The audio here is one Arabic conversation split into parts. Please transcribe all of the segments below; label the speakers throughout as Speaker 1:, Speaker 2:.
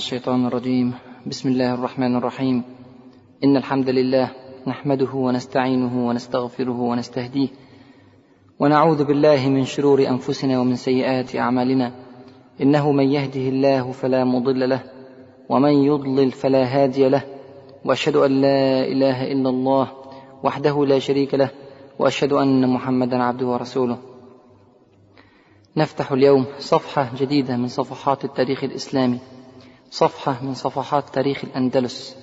Speaker 1: الشيطان الرجيم. بسم الله الرحمن الرحيم. إن الحمد لله نحمده ونستعينه ونستغفره ونستهديه ونعوذ بالله من شرور أنفسنا ومن سيئات أعمالنا. إنه من يهده الله فلا مضل له ومن يضلل فلا هادي له. وأشهد أن لا إله إلا الله وحده لا شريك له وأشهد أن محمدا عبده ورسوله. نفتح اليوم صفحة جديدة من صفحات التاريخ الإسلامي. صفحة من صفحات تاريخ الأندلس.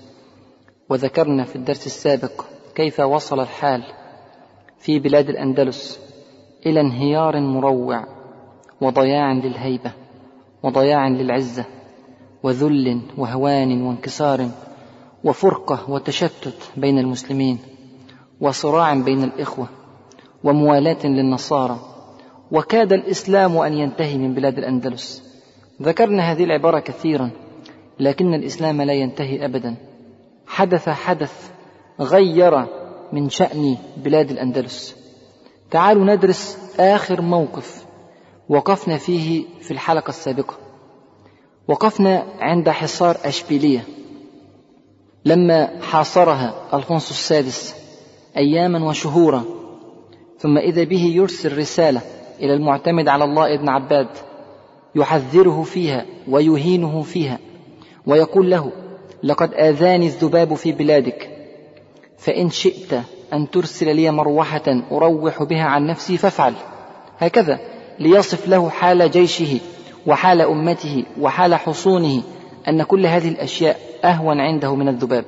Speaker 1: وذكرنا في الدرس السابق كيف وصل الحال في بلاد الأندلس إلى انهيار مروع وضياع للهيبة وضياع للعزة وذل وهوان وانكسار وفرقة وتشتت بين المسلمين وصراع بين الإخوة وموالاة للنصارى. وكاد الإسلام أن ينتهي من بلاد الأندلس. ذكرنا هذه العبارة كثيرا. لكن الإسلام لا ينتهي أبدا. حدث حدث غير من شأن بلاد الأندلس. تعالوا ندرس آخر موقف وقفنا فيه في الحلقة السابقة. وقفنا عند حصار أشبيلية. لما حاصرها ألفونسو السادس أياما وشهورا ثم إذا به يرسل رسالة إلى المعتمد على الله ابن عباد يحذره فيها ويهينه فيها. ويقول له لقد آذاني الذباب في بلادك فإن شئت أن ترسل لي مروحة أروح بها عن نفسي فافعل. هكذا ليصف له حال جيشه وحال أمته وحال حصونه أن كل هذه الأشياء أهون عنده من الذباب.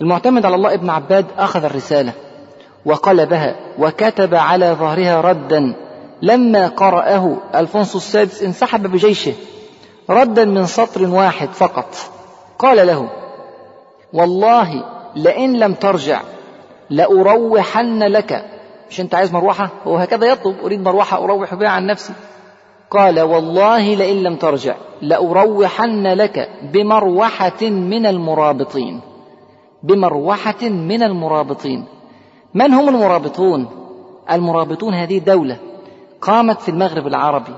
Speaker 1: المعتمد على الله ابن عباد أخذ الرسالة وقلبها وكتب على ظهرها ردا لما قرأه ألفونسو السادس انسحب بجيشه. ردا من سطر واحد فقط. قال له والله لئن لم ترجع لأروحن لك. مش أنت عايز مروحة؟ هو هكذا يطلب أريد مروحة أروح بها عن نفسي. قال والله لئن لم ترجع لأروحن لك بمروحة من المرابطين. بمروحة من المرابطين. من هم المرابطون؟ المرابطون هذه دولة قامت في المغرب العربي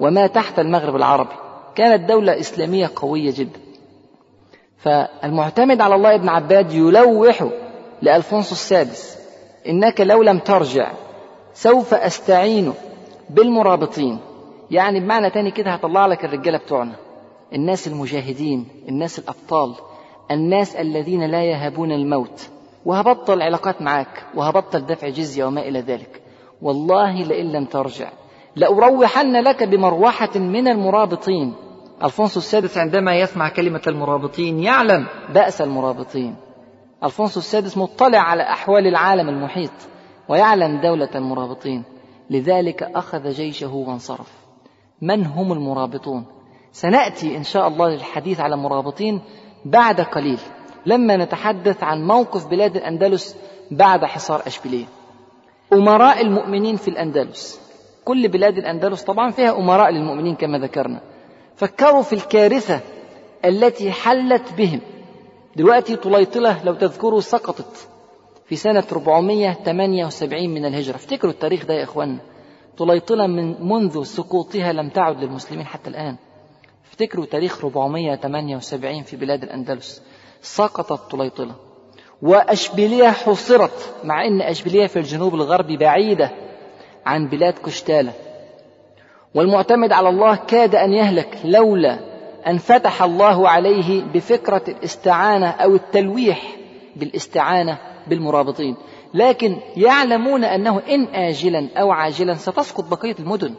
Speaker 1: وما تحت المغرب العربي. كانت دولة إسلامية قوية جدا. فالمعتمد على الله ابن عباد يلوح لألفونسو السادس إنك لو لم ترجع سوف أستعين بالمرابطين. يعني بمعنى تاني كده هطلع لك الرجالة بتوعنا الناس المجاهدين الناس الأبطال الناس الذين لا يهابون الموت. وهبطل علاقات معاك وهبطل دفع جزية وما إلى ذلك. والله لئن لم ترجع لأروحن لك بمروحة من المرابطين. ألفونسو السادس عندما يسمع كلمة المرابطين يعلم بأس المرابطين. ألفونسو السادس مطلع على أحوال العالم المحيط ويعلم دولة المرابطين. لذلك أخذ جيشه وانصرف. من هم المرابطون؟ سنأتي إن شاء الله للحديث على المرابطين بعد قليل. لما نتحدث عن موقف بلاد الأندلس بعد حصار أشبيلية. أمراء المؤمنين في الأندلس. كل بلاد الأندلس طبعا فيها أمراء للمؤمنين كما ذكرنا. فكروا في الكارثة التي حلت بهم. دلوقتي طليطلة لو تذكروا سقطت في سنة 478 من الهجرة. افتكروا التاريخ ده يا إخوانا طليطلة من منذ سقوطها لم تعد للمسلمين حتى الآن. افتكروا تاريخ 478 في بلاد الأندلس. سقطت طليطلة. وأشبيلية حصرت مع أن أشبيلية في الجنوب الغربي بعيدة عن بلاد كشتالة والمعتمد على الله كاد أن يهلك لولا أن فتح الله عليه بفكرة الاستعانة أو التلويح بالاستعانة بالمرابطين. لكن يعلمون أنه إن آجلا أو عاجلا ستسقط بقية المدن.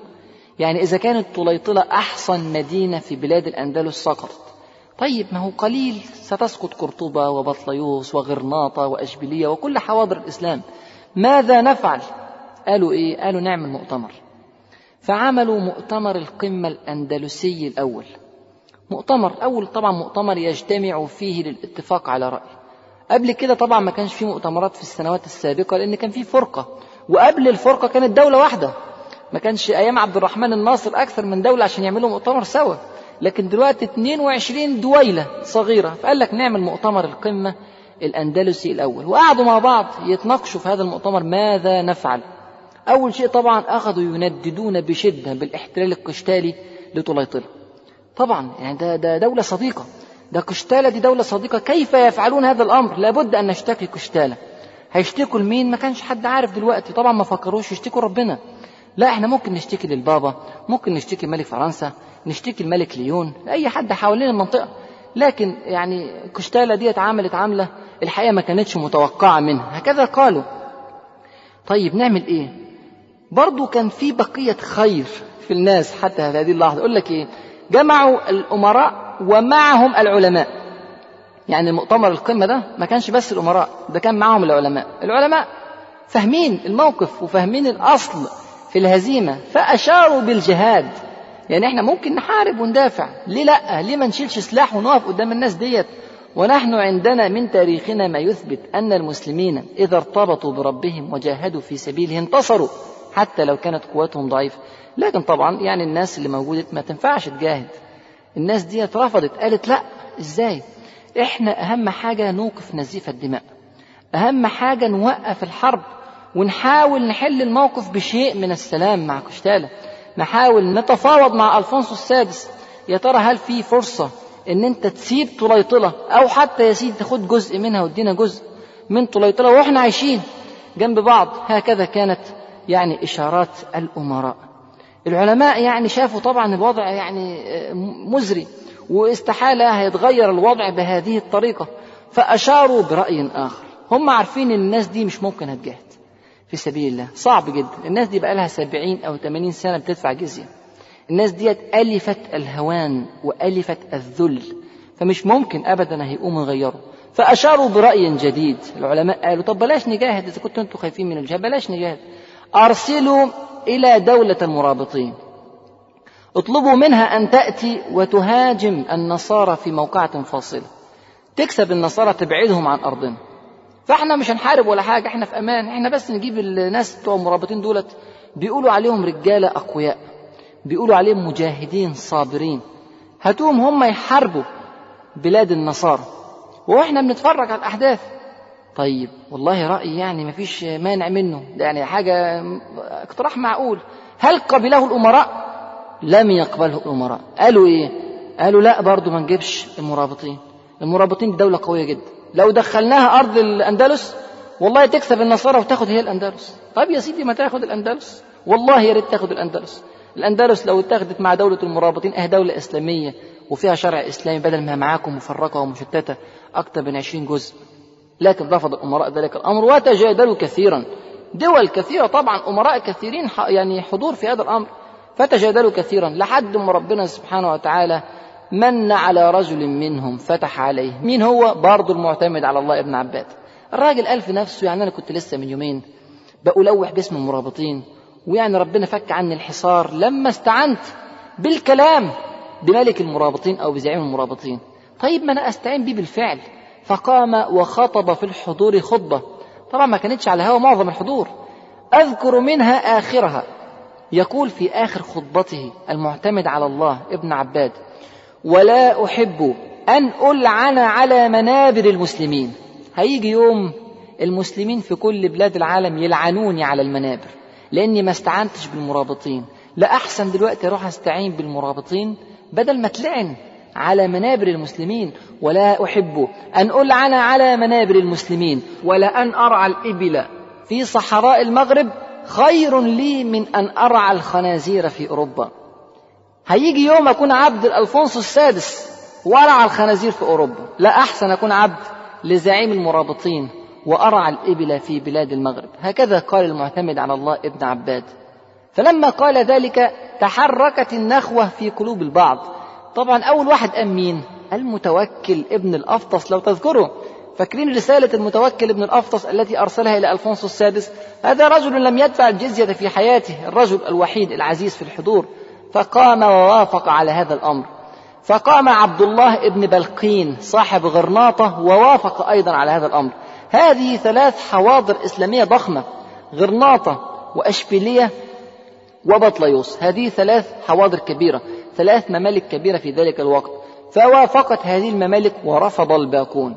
Speaker 1: يعني إذا كانت طليطلة أحسن مدينة في بلاد الأندلس سقطت طيب ما هو قليل ستسقط قرطبة وبطليوس وغرناطة وأشبيلية وكل حواضر الإسلام. ماذا نفعل؟ قالوا إيه؟ قالوا نعمل مؤتمر فعملوا مؤتمر القمة الأندلسي الأول. مؤتمر أول طبعا مؤتمر يجتمع فيه للاتفاق على رأي قبل كده طبعا ما كانش في مؤتمرات في السنوات السابقة لأن كان في فرقة. وقبل الفرقة كانت دولة واحدة. ما كانش أيام عبد الرحمن الناصر أكثر من دولة عشان يعملوا مؤتمر سوا. لكن دلوقتي 22 دويلة صغيرة. فقال لك نعمل مؤتمر القمة الأندلسي الأول. وقعدوا مع بعض يتناقشوا في هذا المؤتمر ماذا نفعل؟ أول شيء طبعا أخذوا ينددون بشدة بالإحتلال القشتالي لطليطلة طبعا يعني ده, ده دولة صديقة. ده كشتالة دي دولة صديقة. كيف يفعلون هذا الأمر؟ لابد أن نشتكي كشتالة هيشتكوا لمين؟ ما كانش حد عارف دلوقتي. طبعا ما فكروش يشتكوا ربنا. لا إحنا ممكن نشتكي للبابا ممكن نشتكي ملك فرنسا نشتكي الملك ليون لأي حد حوالين المنطقة. لكن يعني كشتالة دي اتعاملت عاملة الحقيقة ما كانتش متوقعة منها. هكذا قالوا. طيب نعمل إيه؟ برضو كان في بقية خير في الناس حتى هذه اللحظة. يقول لك إيه؟ جمعوا الأمراء ومعهم العلماء. يعني مؤتمر القمة ده ما كانش بس الأمراء ده كان معهم العلماء. العلماء فاهمين الموقف وفاهمين الأصل في الهزيمة فأشاروا بالجهاد. يعني إحنا ممكن نحارب وندافع. ليه لأ؟ ليه ما نشيلش سلاح ونقف قدام الناس ديت؟ ونحن عندنا من تاريخنا ما يثبت أن المسلمين إذا ارتبطوا بربهم وجاهدوا في سبيله انتصروا. حتى لو كانت قوتهم ضعيفة لكن طبعا يعني الناس اللي موجودة ما تنفعش تجاهد. الناس دي رفضت قالت لا إزاي؟ إحنا أهم حاجة نوقف نزيف الدماء. أهم حاجة نوقف الحرب ونحاول نحل الموقف بشيء من السلام مع كشتالة نحاول نتفاوض مع ألفونسو السادس. يا ترى هل في فرصة إن أنت تسيب طليطلة أو حتى يا سيدي تاخد جزء منها وادينا جزء من طليطلة وإحنا عايشين جنب بعض؟ هكذا كانت يعني إشارات الأمراء. العلماء يعني شافوا طبعا الوضع يعني مزري واستحالة هيتغير الوضع بهذه الطريقة فأشاروا برأي آخر. هم عارفين إن الناس دي مش ممكن هتجاهد في سبيل الله. صعب جدا. الناس دي بقى لها سبعين أو ثمانين سنة بتدفع جزية. الناس ديت ألفت الهوان وألفت الذل فمش ممكن أبدا هيقوموا يغيروا. فأشاروا برأي جديد. العلماء قالوا طب بلاش نجاهد إذا كنتوا أنتوا خايفين من الجهاد بلاش نجاهد. أرسلوا إلى دولة المرابطين اطلبوا منها أن تأتي وتهاجم النصارى في موقعة فاصلة. تكسب النصارى تبعدهم عن أرضنا. فإحنا مش هنحارب ولا حاجة إحنا في أمان. إحنا بس نجيب الناس بتوع المرابطين دولت. بيقولوا عليهم رجالة أقوياء. بيقولوا عليهم مجاهدين صابرين. هاتوهم هم يحاربوا بلاد النصارى. وإحنا بنتفرج على الأحداث. طيب والله رأي يعني مفيش مانع منه. يعني حاجة اقتراح معقول. هل قبله الأمراء؟ لم يقبله الأمراء. قالوا إيه؟ قالوا لا برضو ما نجيبش المرابطين. المرابطين دولة قوية جدا. لو دخلناها أرض الأندلس والله تكسب النصارى وتاخد هي الأندلس. طيب يا سيدي ما تاخد الأندلس؟ والله يا ريت تاخد الأندلس. الأندلس لو اتخذت مع دولة المرابطين آه دولة إسلامية وفيها شرع إسلامي بدل ما معاكم مفرقة ومشتتة أكثر من عشرين جزء. لكن رفض الأمراء ذلك الأمر وتجادلوا كثيرا. دول كثيرة طبعا أمراء كثيرين يعني حضور في هذا الأمر فتجادلوا كثيرا. لحد ما ربنا سبحانه وتعالى من على رجل منهم فتح عليه. مين هو؟ برضه المعتمد على الله ابن عباد. الراجل قال في نفسه يعني أنا كنت لسه من يومين بألوح باسم المرابطين ويعني ربنا فك عني الحصار لما استعنت بالكلام بملك المرابطين أو بزعيم المرابطين. طيب ما أنا أستعين بيه بالفعل. فقام وخطب في الحضور خطبة. طبعا ما كانتش على هوا معظم الحضور. أذكر منها آخرها. يقول في آخر خطبته المعتمد على الله ابن عباد ولا أحب أن ألعن على منابر المسلمين. هيجي يوم المسلمين في كل بلاد العالم يلعنوني على المنابر لأني ما استعنتش بالمرابطين. لا أحسن دلوقتي أروح أستعين بالمرابطين بدل ما تلعن. على منابر المسلمين ولا أحب أن ألعن على منابر المسلمين ولا أن أرعى الإبل في صحراء المغرب. خير لي من أن أرعى الخنازير في أوروبا. هيجي يوم أكون عبد الألفونسو السادس وأرعى الخنازير في أوروبا. لا أحسن أكون عبد لزعيم المرابطين وأرعى الإبل في بلاد المغرب. هكذا قال المعتمد على الله ابن عباد. فلما قال ذلك تحركت النخوة في قلوب البعض. طبعا أول واحد قام مين؟ المتوكل ابن الأفطس لو تذكروا فاكرين رسالة المتوكل ابن الأفطس التي أرسلها إلى ألفونسو السادس؟ هذا رجل لم يدفع الجزية في حياته الرجل الوحيد العزيز في الحضور. فقام ووافق على هذا الأمر. فقام عبد الله ابن بلقين صاحب غرناطة ووافق أيضا على هذا الأمر. هذه ثلاث حواضر إسلامية ضخمة غرناطة وأشبيلية وبطليوس. هذه ثلاث حواضر كبيرة. ثلاث ممالك كبيرة في ذلك الوقت. فوافقت هذه الممالك ورفض الباقون.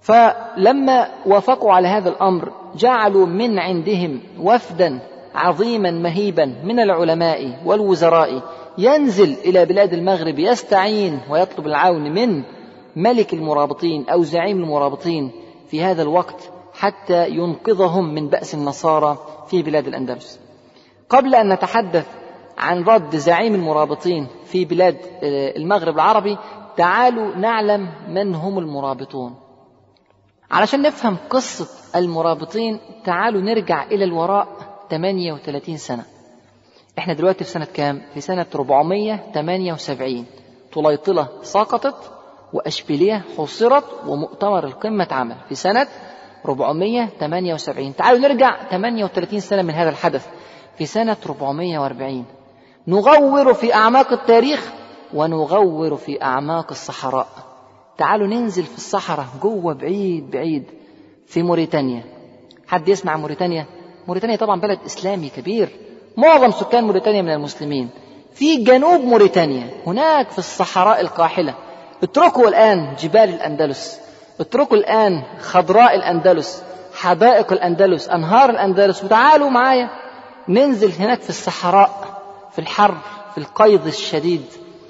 Speaker 1: فلما وافقوا على هذا الأمر جعلوا من عندهم وفدا عظيما مهيبا من العلماء والوزراء. ينزل إلى بلاد المغرب يستعين ويطلب العون من ملك المرابطين أو زعيم المرابطين في هذا الوقت حتى ينقذهم من بأس النصارى في بلاد الأندلس. قبل أن نتحدث عن رد زعيم المرابطين في بلاد آه، المغرب العربي تعالوا نعلم من هم المرابطون. علشان نفهم قصة المرابطين تعالوا نرجع إلى الوراء 38 سنة. إحنا دلوقتي في سنة كام؟ في سنة 478 طليطلة سقطت وأشبيلية حصرت ومؤتمر القمة اتعمل في سنة 478 تعالوا نرجع 38 سنة من هذا الحدث في سنة 440 نغور في أعماق التاريخ ونغور في أعماق الصحراء. تعالوا ننزل في الصحراء جوه بعيد بعيد في موريتانيا. حد يسمع موريتانيا؟ موريتانيا طبعا بلد إسلامي كبير. معظم سكان موريتانيا من المسلمين. في جنوب موريتانيا هناك في الصحراء القاحلة. اتركوا الآن جبال الأندلس. اتركوا الآن خضراء الأندلس حدائق الأندلس أنهار الأندلس. وتعالوا معايا ننزل هناك في الصحراء. في الحر في القيض الشديد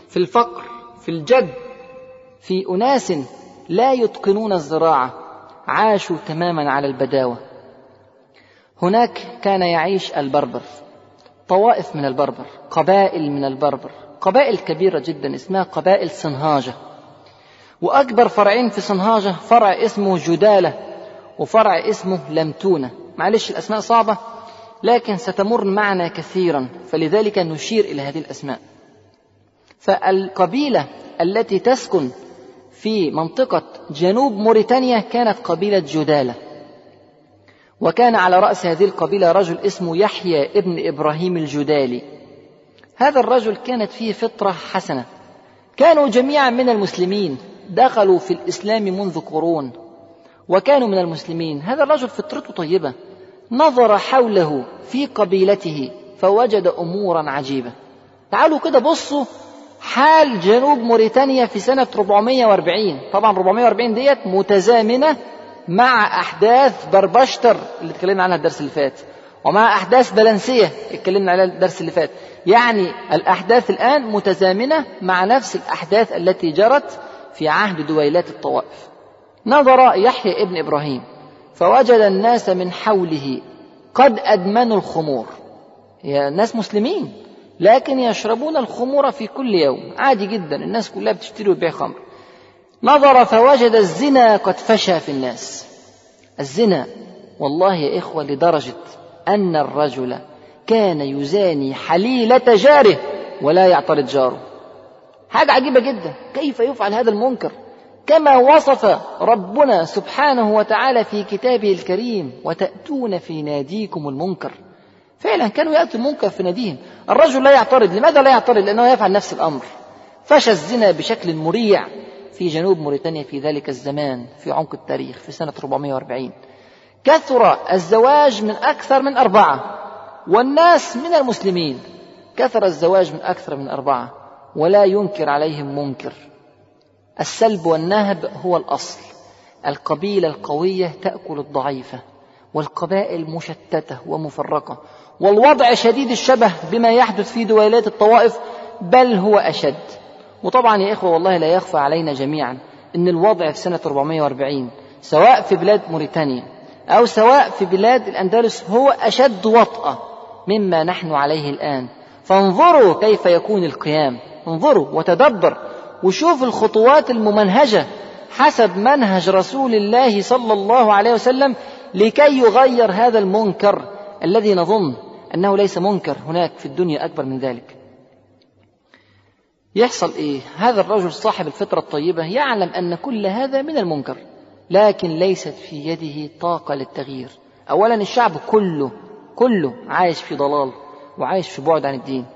Speaker 1: في الفقر في الجد. في أناس لا يتقنون الزراعة عاشوا تماما على البداوة. هناك كان يعيش البربر طوائف من البربر قبائل من البربر. قبائل كبيرة جدا اسمها قبائل صنهاجة وأكبر فرعين في صنهاجة فرع اسمه جدالة وفرع اسمه لمتونة. معلش الأسماء صعبة لكن ستمر معنا كثيرا. فلذلك نشير إلى هذه الأسماء. فالقبيلة التي تسكن في منطقة جنوب موريتانيا كانت قبيلة جدالة. وكان على رأس هذه القبيلة رجل اسمه يحيى ابن إبراهيم الجدالي. هذا الرجل كانت فيه فطرة حسنة. كانوا جميعا من المسلمين. دخلوا في الإسلام منذ قرون. وكانوا من المسلمين. هذا الرجل فطرته طيبة. نظر حوله في قبيلته فوجد أمورا عجيبة. تعالوا كده بصوا حال جنوب موريتانيا في سنة 440 طبعا 440 ديت متزامنة مع أحداث بربشتر اللي اتكلمنا عنها الدرس اللي فات ومع أحداث بلنسية اتكلمنا عليها الدرس اللي فات. يعني الأحداث الآن متزامنة مع نفس الأحداث التي جرت في عهد دويلات الطوائف. نظر يحيى ابن إبراهيم. فوجد الناس من حوله قد أدمنوا الخمور. هي ناس مسلمين لكن يشربون الخمور في كل يوم. عادي جدا الناس كلها بتشتري وتبيع خمر. نظر فوجد الزنا قد فشى في الناس. الزنا والله يا إخوة لدرجة أن الرجل كان يزاني حليلة جاره ولا يعترض جاره. حاجة عجيبة جدا. كيف يفعل هذا المنكر؟ كما وصف ربنا سبحانه وتعالى في كتابه الكريم وتأتون في ناديكم المنكر فعلا كانوا يأتوا المنكر في ناديهم. الرجل لا يعترض. لماذا لا يعترض؟ لأنه يفعل نفس الأمر. فشى الزنا بشكل مريع في جنوب موريتانيا في ذلك الزمان في عمق التاريخ في سنة 440 كثر الزواج من أكثر من أربعة. والناس من المسلمين كثر الزواج من أكثر من أربعة. ولا ينكر عليهم منكر. السلب والنهب هو الأصل. القبيلة القوية تأكل الضعيفة والقبائل مشتتة ومفرقة والوضع شديد الشبه بما يحدث في دويلات الطوائف بل هو أشد. وطبعا يا إخوة والله لا يخفى علينا جميعا أن الوضع في سنة 440 سواء في بلاد موريتانيا أو سواء في بلاد الأندلس هو أشد وطأة مما نحن عليه الآن. فانظروا كيف يكون القيام انظروا وتدبر وشوف الخطوات الممنهجة حسب منهج رسول الله صلى الله عليه وسلم لكي يغير هذا المنكر الذي نظن أنه ليس منكر هناك في الدنيا أكبر من ذلك. يحصل إيه؟ هذا الرجل صاحب الفطرة الطيبة يعلم أن كل هذا من المنكر لكن ليست في يده طاقة للتغيير. أولا الشعب كله كله عايش في ضلال وعايش في بعد عن الدين.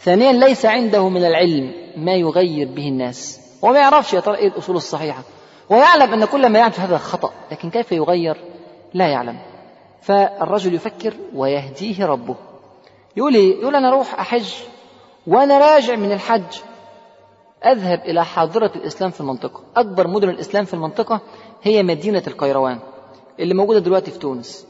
Speaker 1: ثانيا ليس عنده من العلم ما يغير به الناس هو ما يعرفش يا ترى إيه الأصول الصحيحة. ويعلم أن كل ما يعمل هذا خطأ لكن كيف يغير؟ لا يعلم. فالرجل يفكر ويهديه ربه. يقول إيه يقول أنا أروح أحج وأنا راجع من الحج. أذهب إلى حاضرة الإسلام في المنطقة. أكبر مدن الإسلام في المنطقة هي مدينة القيروان اللي موجودة دلوقتي في تونس.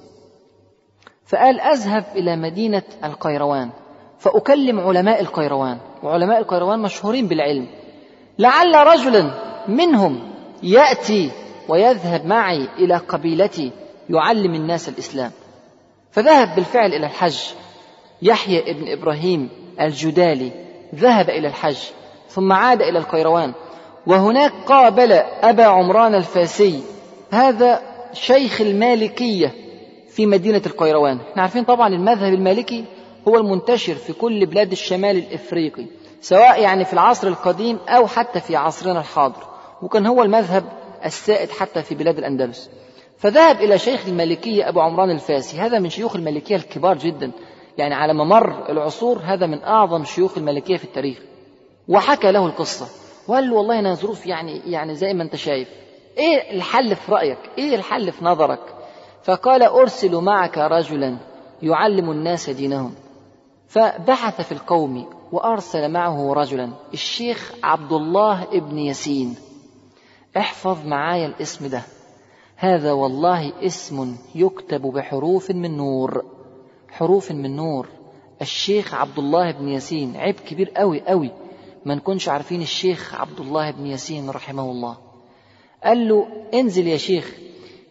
Speaker 1: فقال أذهب إلى مدينة القيروان. فأكلم علماء القيروان وعلماء القيروان مشهورين بالعلم. لعل رجلا منهم يأتي ويذهب معي إلى قبيلتي يعلم الناس الإسلام. فذهب بالفعل إلى الحج. يحيى ابن إبراهيم الجدالي ذهب إلى الحج ثم عاد إلى القيروان. وهناك قابل أبا عمران الفاسي هذا شيخ المالكية في مدينة القيروان. إحنا عارفين طبعا المذهب المالكي هو المنتشر في كل بلاد الشمال الإفريقي سواء يعني في العصر القديم أو حتى في عصرنا الحاضر وكان هو المذهب السائد حتى في بلاد الأندلس. فذهب إلى شيخ المالكية أبو عمران الفاسي هذا من شيوخ المالكية الكبار جدا يعني على ممر العصور هذا من أعظم شيوخ المالكية في التاريخ. وحكى له القصة وقال له والله أنا ظروف يعني يعني زي ما أنت شايف. إيه الحل في رأيك؟ إيه الحل في نظرك؟ فقال أرسل معك رجلا يعلم الناس دينهم. فبحث في القوم وأرسل معه رجلا الشيخ عبد الله ابن ياسين. احفظ معايا الاسم ده. هذا والله اسم يكتب بحروف من نور. حروف من نور. الشيخ عبد الله بن ياسين عيب كبير قوي قوي ما نكونش عارفين الشيخ عبد الله بن ياسين رحمه الله. قال له انزل يا شيخ.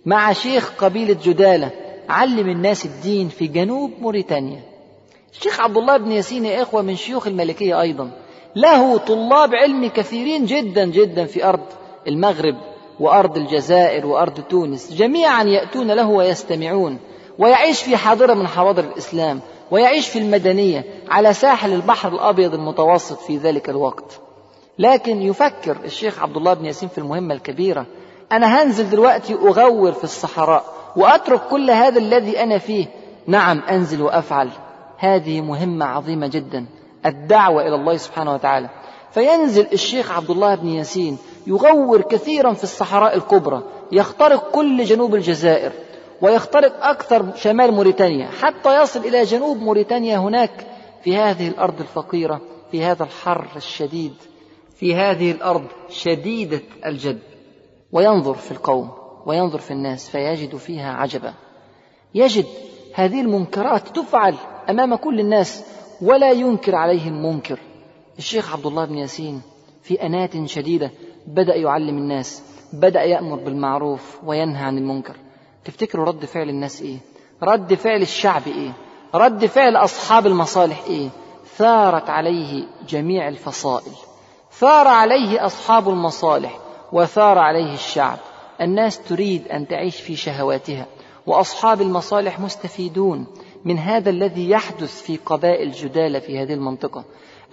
Speaker 1: مع شيخ قبيلة جدالة علم الناس الدين في جنوب موريتانيا. الشيخ عبد الله بن ياسين يا إخوة من شيوخ الملكية أيضا. له طلاب علم كثيرين جدا جدا في أرض المغرب وأرض الجزائر وأرض تونس. جميعا يأتون له ويستمعون. ويعيش في حاضرة من حواضر الإسلام. ويعيش في المدنية على ساحل البحر الأبيض المتوسط في ذلك الوقت. لكن يفكر الشيخ عبد الله بن ياسين في المهمة الكبيرة. أنا هنزل دلوقتي أغور في الصحراء وأترك كل هذا الذي أنا فيه. نعم أنزل وأفعل. هذه مهمة عظيمة جدا الدعوة إلى الله سبحانه وتعالى. فينزل الشيخ عبد الله بن ياسين يغور كثيرا في الصحراء الكبرى يخترق كل جنوب الجزائر ويخترق أكثر شمال موريتانيا حتى يصل إلى جنوب موريتانيا هناك في هذه الأرض الفقيرة في هذا الحر الشديد في هذه الأرض شديدة الجد. وينظر في القوم وينظر في الناس فيجد فيها عجبا. يجد هذه المنكرات تفعل أمام كل الناس ولا ينكر عليه المنكر الشيخ عبد الله بن ياسين في أنات شديدة بدأ يعلم الناس بدأ يأمر بالمعروف وينهى عن المنكر. تفتكروا رد فعل الناس إيه؟ رد فعل الشعب إيه؟ رد فعل أصحاب المصالح إيه؟ ثارت عليه جميع الفصائل. ثار عليه أصحاب المصالح وثار عليه الشعب. الناس تريد أن تعيش في شهواتها. وأصحاب المصالح مستفيدون من هذا الذي يحدث في قبائل جدالة في هذه المنطقة.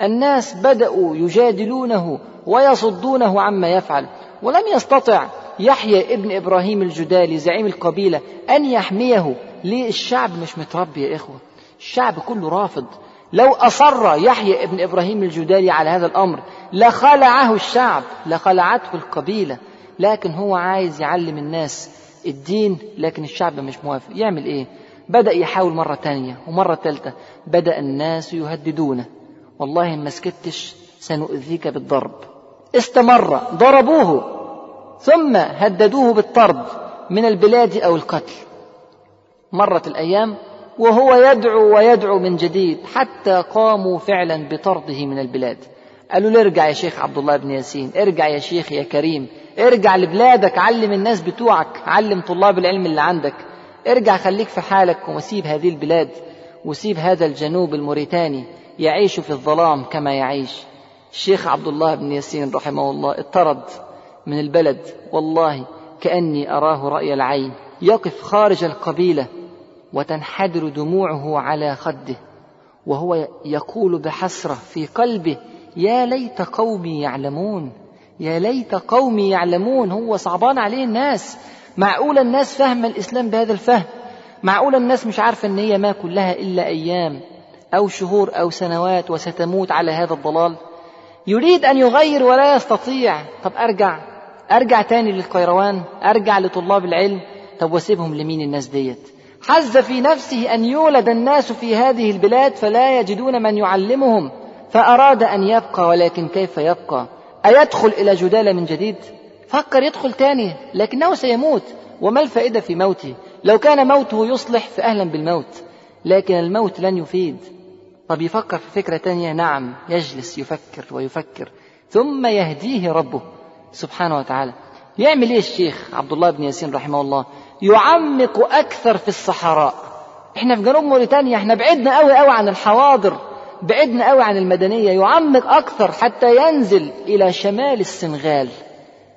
Speaker 1: الناس بدأوا يجادلونه ويصدونه عما يفعل. ولم يستطع يحيى ابن إبراهيم الجدالي زعيم القبيلة أن يحميه. ليه؟ الشعب مش متربي يا إخوة. الشعب كله رافض. لو أصر يحيى ابن إبراهيم الجدالي على هذا الأمر لخلعه الشعب لخلعته القبيلة. لكن هو عايز يعلم الناس الدين لكن الشعب مش موافق. يعمل إيه؟ بدأ يحاول مرة تانية ومرة تالتة. بدأ الناس يهددونه. والله ما سكتش سنؤذيك بالضرب. استمر ضربوه. ثم هددوه بالطرد من البلاد أو القتل. مرت الأيام وهو يدعو ويدعو من جديد حتى قاموا فعلا بطرده من البلاد. قالوا له ارجع يا شيخ عبد الله بن ياسين ارجع يا شيخ يا كريم ارجع لبلادك علم الناس بتوعك علم طلاب العلم اللي عندك. ارجع خليك في حالك وسيب هذه البلاد وسيب هذا الجنوب الموريتاني يعيش في الظلام كما يعيش. الشيخ عبد الله بن ياسين رحمه الله اطرد من البلد والله كأني أراه رأي العين. يقف خارج القبيلة وتنحدر دموعه على خده وهو يقول بحسرة في قلبه يا ليت قومي يعلمون يا ليت قومي يعلمون هو صعبان عليه الناس. معقول الناس فاهمة الإسلام بهذا الفهم؟ معقول الناس مش عارفة أن هي ما كلها إلا أيام أو شهور أو سنوات وستموت على هذا الضلال؟ يريد أن يغير ولا يستطيع. طب أرجع أرجع تاني للقيروان أرجع لطلاب العلم. طب واسيبهم لمين الناس ديت؟ حز في نفسه أن يولد الناس في هذه البلاد فلا يجدون من يعلمهم. فأراد أن يبقى ولكن كيف يبقى؟ أيدخل إلى جدالة من جديد؟ فكر يدخل تاني لكنه سيموت. وما الفائدة في موته؟ لو كان موته يصلح فأهلا بالموت لكن الموت لن يفيد. طب يفكر في فكرة تانية؟ نعم يجلس يفكر ويفكر ثم يهديه ربه سبحانه وتعالى. يعمل إيه الشيخ عبد الله بن ياسين رحمه الله؟ يعمق أكثر في الصحراء. إحنا في جنوب موريتانيا إحنا بعدنا قوي قوي عن الحواضر. بعدنا قوي عن المدنية يعمق أكثر حتى ينزل إلى شمال السنغال.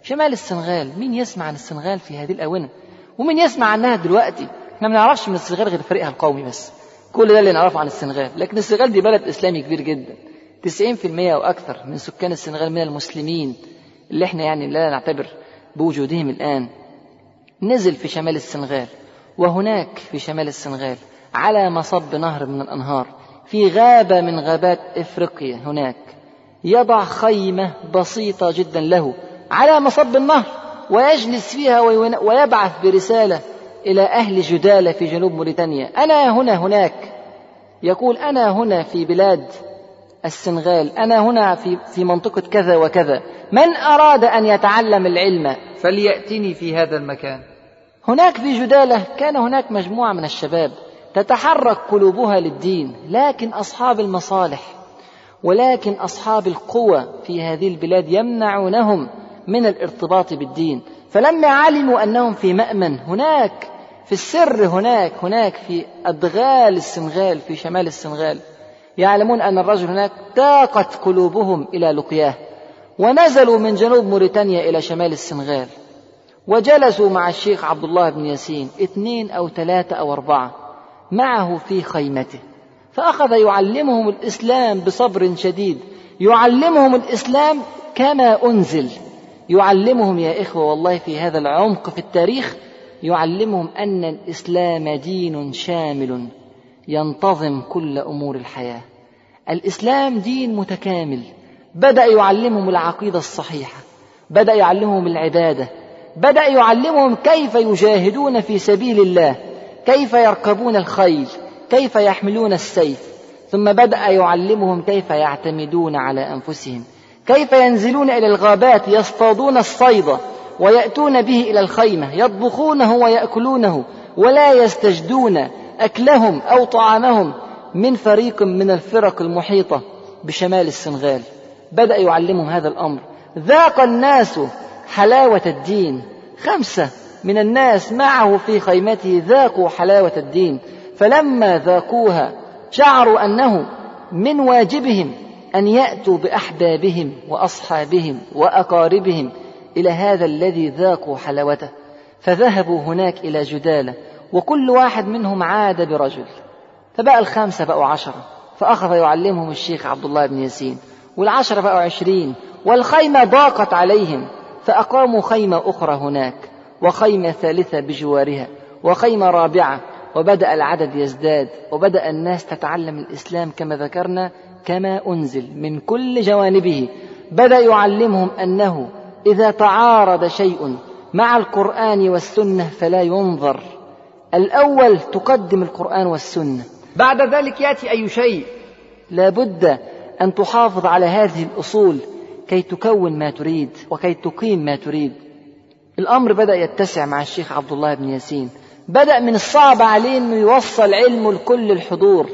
Speaker 1: شمال السنغال مين يسمع عن السنغال في هذه الآونة؟ ومين يسمع عنها دلوقتي؟ إحنا ما نعرفش من السنغال غير فريقها القومي بس. كل ده اللي نعرفه عن السنغال. لكن السنغال دي بلد إسلامي كبير جدا. 90% أو أكثر من سكان السنغال من المسلمين اللي إحنا يعني لا نعتبر بوجودهم الآن. نزل في شمال السنغال وهناك في شمال السنغال على مصب نهر من الأنهار. في غابة من غابات إفريقيا هناك. يضع خيمة بسيطة جدا له على مصب النهر ويجلس فيها ويبعث برسالة إلى أهل جداله في جنوب موريتانيا. أنا هنا هناك. يقول أنا هنا في بلاد السنغال. أنا هنا في في منطقة كذا وكذا. من أراد أن يتعلم العلم فليأتني في هذا المكان. هناك في جداله كان هناك مجموعة من الشباب. تتحرك قلوبها للدين لكن أصحاب المصالح ولكن أصحاب القوى في هذه البلاد يمنعونهم من الارتباط بالدين. فلما علموا أنهم في مأمن هناك في السر هناك هناك في أدغال السنغال في شمال السنغال يعلمون أن الرجل هناك تاقت قلوبهم إلى لقياه ونزلوا من جنوب موريتانيا إلى شمال السنغال وجلسوا مع الشيخ عبد الله بن ياسين اثنين أو ثلاثة أو أربعة. معه في خيمته. فأخذ يعلمهم الإسلام بصبر شديد. يعلمهم الإسلام كما أنزل. يعلمهم يا إخوة والله في هذا العمق في التاريخ يعلمهم أن الإسلام دين شامل ينتظم كل أمور الحياة. الإسلام دين متكامل. بدأ يعلمهم العقيدة الصحيحة. بدأ يعلمهم العبادة. بدأ يعلمهم كيف يجاهدون في سبيل الله. كيف يركبون الخيل؟ كيف يحملون السيف؟ ثم بدأ يعلمهم كيف يعتمدون على أنفسهم. كيف ينزلون إلى الغابات يصطادون الصيد ويأتون به إلى الخيمة يطبخونه ويأكلونه ولا يستجدون أكلهم أو طعامهم من فريق من الفرق المحيطة بشمال السنغال. بدأ يعلمهم هذا الأمر. ذاق الناس حلاوة الدين. خمسة من الناس معه في خيمته ذاقوا حلاوة الدين فلما ذاقوها شعروا أنه من واجبهم أن يأتوا بأحبابهم وأصحابهم وأقاربهم إلى هذا الذي ذاقوا حلاوته فذهبوا هناك إلى جدالة وكل واحد منهم عاد برجل. فبقى الخمسة بقوا عشرة فأخذ يعلمهم الشيخ عبد الله بن ياسين والعشرة بقوا عشرين والخيمة ضاقت عليهم فأقاموا خيمة أخرى هناك. وخيمة ثالثة بجوارها وخيمة رابعة وبدأ العدد يزداد وبدأ الناس تتعلم الإسلام كما ذكرنا كما أنزل من كل جوانبه. بدأ يعلمهم أنه إذا تعارض شيء مع القرآن والسنة فلا ينظر. الأول تقدم القرآن والسنة. بعد ذلك يأتي أي شيء؟ لا بد أن تحافظ على هذه الأصول كي تكون ما تريد وكي تقيم ما تريد. الأمر بدأ يتسع مع الشيخ عبد الله بن ياسين. بدأ من الصعب عليه أنه يوصل علمه لكل الحضور.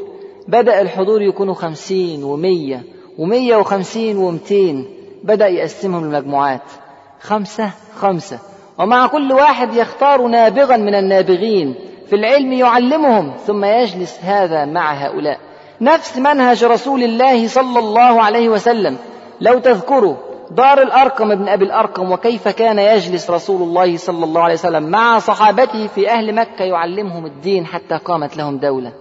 Speaker 1: بدأ الحضور يكونوا خمسين ومية ومية وخمسين ومتين. بدأ يقسمهم لمجموعات. خمسة خمسة. ومع كل واحد يختار نابغا من النابغين. في العلم يعلمهم ثم يجلس هذا مع هؤلاء. نفس منهج رسول الله صلى الله عليه وسلم. لو تذكروا دار الأرقم ابن أبي الأرقم وكيف كان يجلس رسول الله صلى الله عليه وسلم مع صحابته في أهل مكة يعلمهم الدين حتى قامت لهم دولة.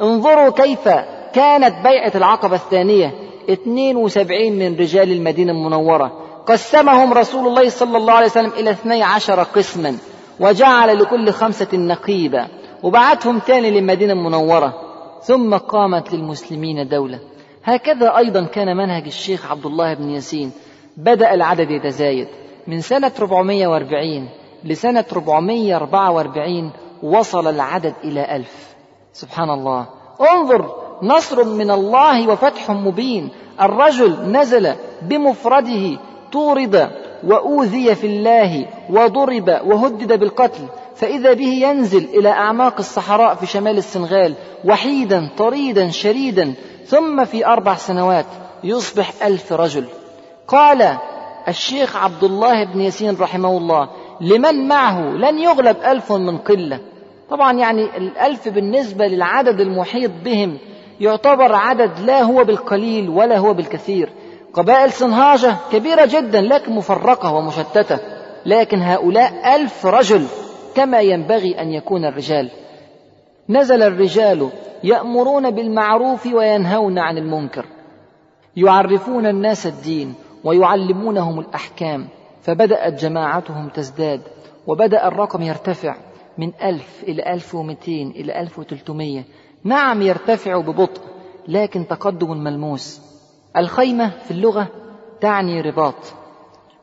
Speaker 1: انظروا كيف كانت بيعة العقبة الثانية 72 من رجال المدينة المنورة. قسمهم رسول الله صلى الله عليه وسلم إلى 12 قسما وجعل لكل خمسة نقيبا وبعتهم تاني للمدينة المنورة. ثم قامت للمسلمين دولة. هكذا أيضا كان منهج الشيخ عبد الله بن ياسين. بدأ العدد يتزايد من سنة 440 لسنة 444 وصل العدد إلى ألف. سبحان الله. انظر نصر من الله وفتح مبين. الرجل نزل بمفرده طورد وأوذي في الله وضرب وهدد بالقتل. فإذا به ينزل إلى أعماق الصحراء في شمال السنغال وحيدا طريدا شريدا ثم في أربع سنوات يصبح ألف رجل. قال الشيخ عبد الله بن ياسين رحمه الله لمن معه لن يغلب ألف من قلة. طبعا يعني الألف بالنسبة للعدد المحيط بهم يعتبر عدد لا هو بالقليل ولا هو بالكثير. قبائل صنهاجة كبيرة جدا لكن مفرقة ومشتتة لكن هؤلاء ألف رجل كما ينبغي أن يكون الرجال. نزل الرجال يأمرون بالمعروف وينهون عن المنكر. يعرفون الناس الدين ويعلمونهم الأحكام فبدأت جماعتهم تزداد وبدأ الرقم يرتفع من ألف إلى ألف ومئتين إلى ألف وتلتمية. نعم يرتفع ببطء لكن تقدم ملموس. الخيمة في اللغة تعني رباط.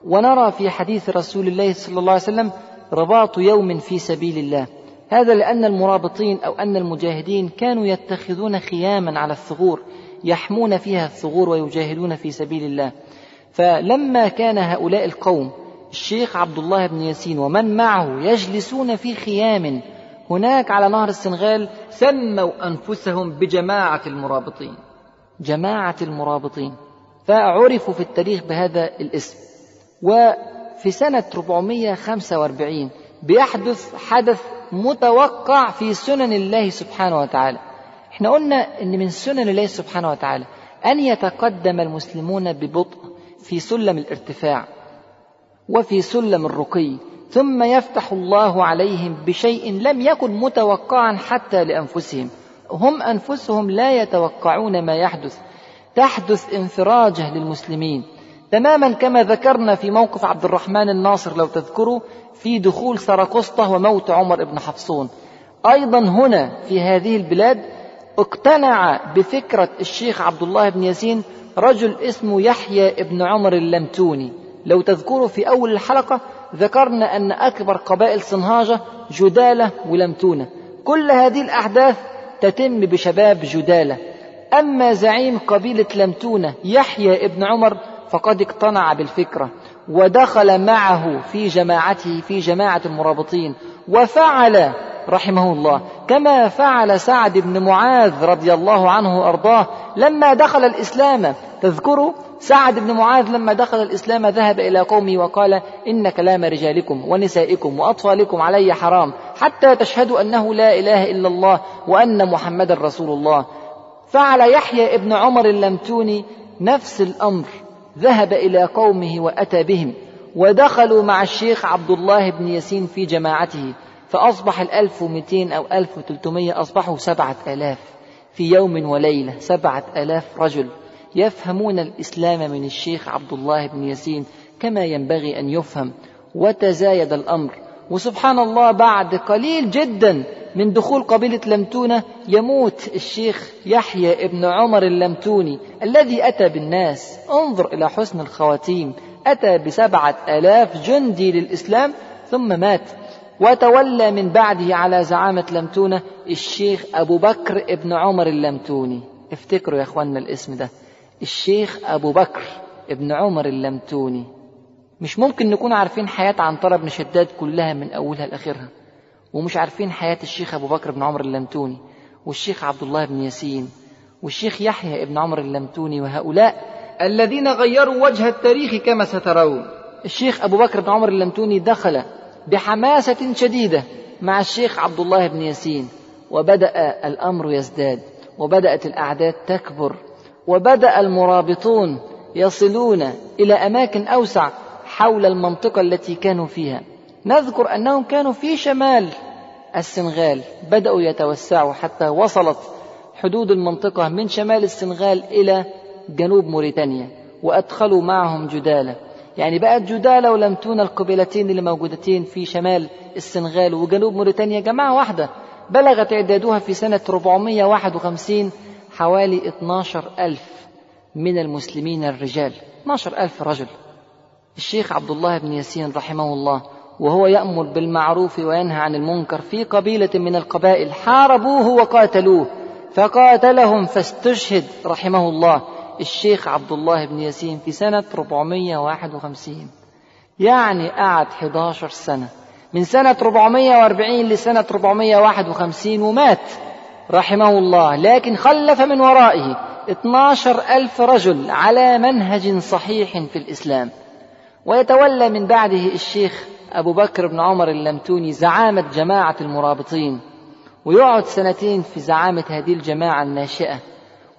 Speaker 1: ونرى في حديث رسول الله صلى الله عليه وسلم رباط يوم في سبيل الله. هذا لأن المرابطين أو أن المجاهدين كانوا يتخذون خياما على الثغور يحمون فيها الثغور ويجاهدون في سبيل الله. فلما كان هؤلاء القوم الشيخ عبد الله بن ياسين ومن معه يجلسون في خيام هناك على نهر السنغال سموا أنفسهم بجماعة المرابطين. جماعة المرابطين. فعرفوا في التاريخ بهذا الاسم. وفي سنة 445 بيحدث حدث متوقع في سنن الله سبحانه وتعالى. إحنا قلنا إن من سنن الله سبحانه وتعالى أن يتقدم المسلمون ببطء. في سلم الارتفاع وفي سلم الرقي ثم يفتح الله عليهم بشيء لم يكن متوقعا حتى لأنفسهم. هم أنفسهم لا يتوقعون ما يحدث. تحدث انفراجه للمسلمين. تماما كما ذكرنا في موقف عبد الرحمن الناصر لو تذكروا في دخول سرقسطة وموت عمر بن حفصون. أيضا هنا في هذه البلاد اقتنع بفكرة الشيخ عبد الله بن ياسين رجل اسمه يحيى بن عمر اللمتوني. لو تذكروا في أول الحلقة ذكرنا أن أكبر قبائل صنهاجة جدالة ولمتونة. كل هذه الأحداث تتم بشباب جدالة. أما زعيم قبيلة لمتونة يحيى ابن عمر فقد اقتنع بالفكرة ودخل معه في جماعته في جماعة المرابطين وفعل رحمه الله كما فعل سعد بن معاذ رضي الله عنه وأرضاه لما دخل الإسلام. تذكروا سعد بن معاذ لما دخل الإسلام ذهب إلى قومه وقال إن كلام رجالكم ونسائكم وأطفالكم علي حرام حتى تشهدوا أنه لا إله إلا الله وأن محمدا رسول الله. فعل يحيى ابن عمر اللمتوني نفس الأمر. ذهب إلى قومه وأتى بهم. ودخلوا مع الشيخ عبد الله بن ياسين في جماعته. فأصبح الألف ومئتين أو ألف وثلاثمية أصبحوا سبعة آلاف في يوم وليلة سبعة آلاف رجل يفهمون الإسلام من الشيخ عبد الله بن ياسين كما ينبغي أن يفهم وتزايد الأمر. وسبحان الله بعد قليل جدا من دخول قبيلة لمتونة يموت الشيخ يحيى ابن عمر اللمتوني الذي أتى بالناس. انظر إلى حسن الخواتيم. أتى بسبعة آلاف جندي للإسلام ثم مات. وتولى من بعده على زعامة لمتونة الشيخ أبو بكر ابن عمر اللمتوني. افتكروا يا أخوانا الاسم ده. الشيخ أبو بكر ابن عمر اللمتوني. مش ممكن نكون عارفين حياة عنترة بن شداد كلها من أولها لآخرها. ومش عارفين حياة الشيخ أبو بكر بن عمر اللمتوني. والشيخ عبد الله بن ياسين. والشيخ يحيى ابن عمر اللمتوني. وهؤلاء الذين غيروا وجه التاريخ كما سترون. الشيخ أبو بكر بن عمر اللمتوني دخل بحماسة شديدة مع الشيخ عبد الله بن ياسين. وبدأ الأمر يزداد وبدأت الأعداد تكبر وبدأ المرابطون يصلون إلى أماكن أوسع حول المنطقة التي كانوا فيها. نذكر أنهم كانوا في شمال السنغال بدأوا يتوسعوا حتى وصلت حدود المنطقة من شمال السنغال إلى جنوب موريتانيا وأدخلوا معهم جدالة يعني بقت جدالة ولمتون القبيلتين اللي موجودتين في شمال السنغال وجنوب موريتانيا جماعة واحدة بلغ تعدادها في سنة 451 حوالي 12 ألف من المسلمين الرجال. 12 ألف رجل. الشيخ عبد الله بن ياسين رحمه الله وهو يأمر بالمعروف وينهى عن المنكر في قبيلة من القبائل حاربوه وقاتلوه فقاتلهم فاستشهد رحمه الله. الشيخ عبد الله بن ياسين في سنة 451 يعني قعد 11 سنة. من سنة 440 لسنة 451 ومات رحمه الله. لكن خلف من ورائه 12 ألف رجل على منهج صحيح في الإسلام. ويتولى من بعده الشيخ أبو بكر بن عمر اللمتوني زعامة جماعة المرابطين ويقعد سنتين في زعامة هذه الجماعة الناشئة.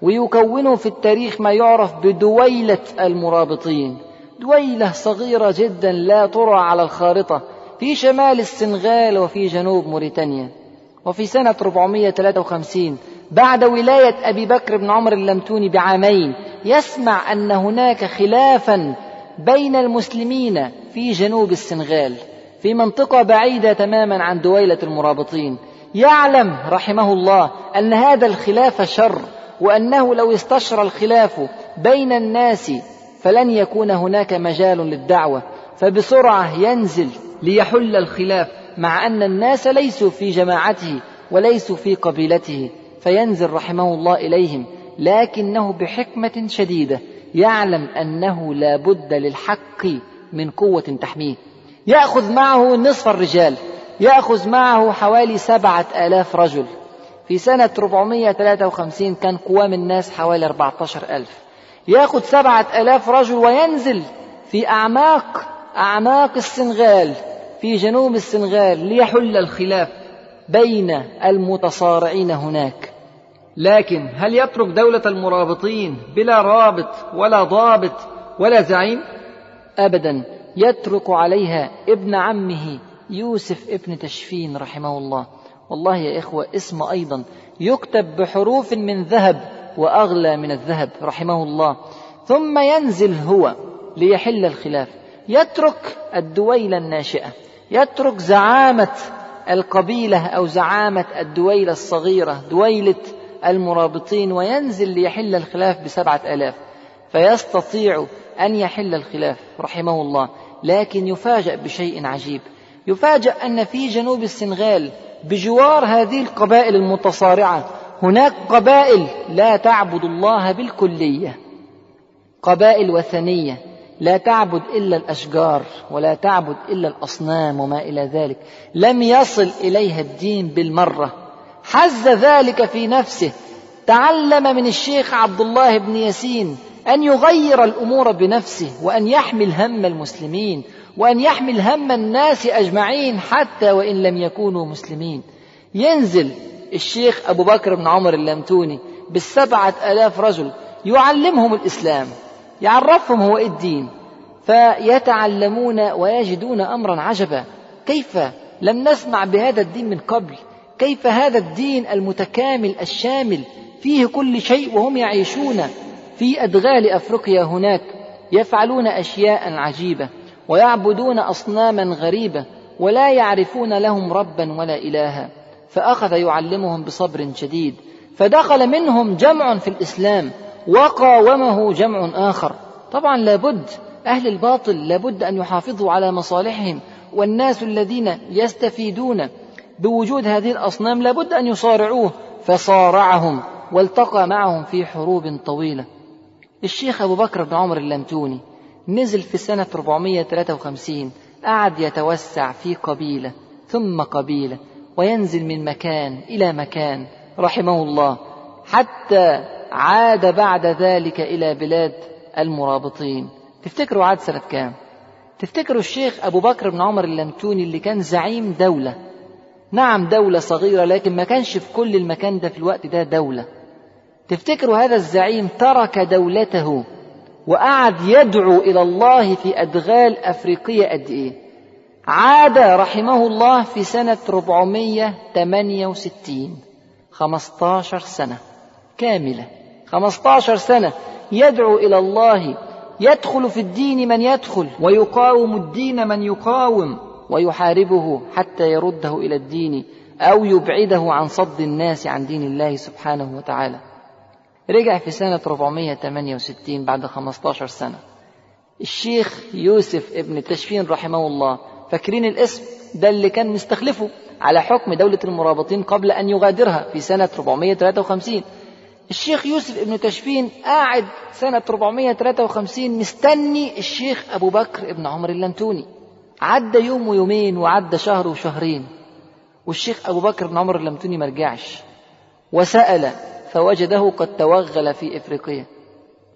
Speaker 1: ويكونوا في التاريخ ما يعرف بدويلة المرابطين. دويلة صغيرة جدا لا ترى على الخارطة في شمال السنغال وفي جنوب موريتانيا. وفي سنة 453 بعد ولاية أبي بكر بن عمر اللمتوني بعامين يسمع أن هناك خلافا بين المسلمين في جنوب السنغال في منطقة بعيدة تماما عن دويلة المرابطين. يعلم رحمه الله أن هذا الخلاف شر وأنه لو استشرى الخلاف بين الناس فلن يكون هناك مجال للدعوة فبسرعة ينزل ليحل الخلاف مع أن الناس ليسوا في جماعته وليسوا في قبيلته فينزل رحمه الله إليهم لكنه بحكمة شديدة يعلم أنه لا بد للحق من قوة تحميه. يأخذ معه نصف الرجال يأخذ معه حوالي سبعة آلاف رجل. في سنة 453 كان قوام الناس حوالي 14 ألف. يأخذ سبعة آلاف رجل وينزل في أعماق أعماق السنغال في جنوب السنغال ليحل الخلاف بين المتصارعين هناك. لكن هل يترك دولة المرابطين بلا رابط ولا ضابط ولا زعيم؟ أبدا. يترك عليها ابن عمه يوسف ابن تشفين رحمه الله. والله يا إخوة اسم أيضا يكتب بحروف من ذهب وأغلى من الذهب رحمه الله. ثم ينزل هو ليحل الخلاف. يترك الدويلة الناشئة. يترك زعامة القبيلة أو زعامة الدويلة الصغيرة دويلة المرابطين وينزل ليحل الخلاف بسبعة آلاف. فيستطيع أن يحل الخلاف رحمه الله. لكن يفاجأ بشيء عجيب. يفاجأ أن في جنوب السنغال بجوار هذه القبائل المتصارعة. هناك قبائل لا تعبد الله بالكلية قبائل وثنية لا تعبد إلا الأشجار ولا تعبد إلا الأصنام وما إلى ذلك. لم يصل إليها الدين بالمرة. حز ذلك في نفسه. تعلم من الشيخ عبد الله بن ياسين أن يغير الأمور بنفسه وأن يحمل هم المسلمين. وأن يحمل هم الناس أجمعين حتى وإن لم يكونوا مسلمين. ينزل الشيخ أبو بكر بن عمر اللمتوني بالسبعة آلاف رجل يعلمهم الإسلام يعرفهم هو إيه الدين فيتعلمون ويجدون أمرا عجبا. كيف لم نسمع بهذا الدين من قبل؟ كيف هذا الدين المتكامل الشامل فيه كل شيء وهم يعيشون في أدغال أفريقيا هناك يفعلون أشياء عجيبة؟ ويعبدون أصناما غريبة ولا يعرفون لهم ربا ولا إلها. فأخذ يعلمهم بصبر شديد. فدخل منهم جمع في الإسلام وقاومه جمع آخر. طبعا لابد أهل الباطل لابد أن يحافظوا على مصالحهم. والناس الذين يستفيدون بوجود هذه الأصنام لابد أن يصارعوه. فصارعهم والتقى معهم في حروب طويلة. الشيخ أبو بكر بن عمر اللمتوني نزل في سنة 453 قعد يتوسع في قبيلة ثم قبيلة وينزل من مكان إلى مكان رحمه الله حتى عاد بعد ذلك إلى بلاد المرابطين. تفتكروا عاد سنة كام؟ تفتكروا الشيخ أبو بكر بن عمر اللمتوني اللي كان زعيم دولة؟ نعم دولة صغيرة لكن ما كانش في كل المكان ده في الوقت ده دولة. تفتكروا هذا الزعيم ترك دولته وقعد يدعو إلى الله في أدغال أفريقية قد إيه؟ عاد رحمه الله في سنة 468 15 سنة كاملة 15 سنة يدعو إلى الله يدخل في الدين من يدخل ويقاوم الدين من يقاوم ويحاربه حتى يرده إلى الدين أو يبعده عن صد الناس عن دين الله سبحانه وتعالى. رجع في سنة 468 بعد 15 سنة. الشيخ يوسف ابن تشفين رحمه الله فاكرين الاسم؟ ده اللي كان مستخلفه على حكم دولة المرابطين قبل أن يغادرها في سنة 453 الشيخ يوسف ابن تشفين قاعد سنة 453 مستني الشيخ أبو بكر ابن عمر اللنتوني. عدى يوم ويومين وعدى شهر وشهرين والشيخ أبو بكر بن عمر اللمتوني مرجعش وسأل فوجده قد توغل في إفريقيا.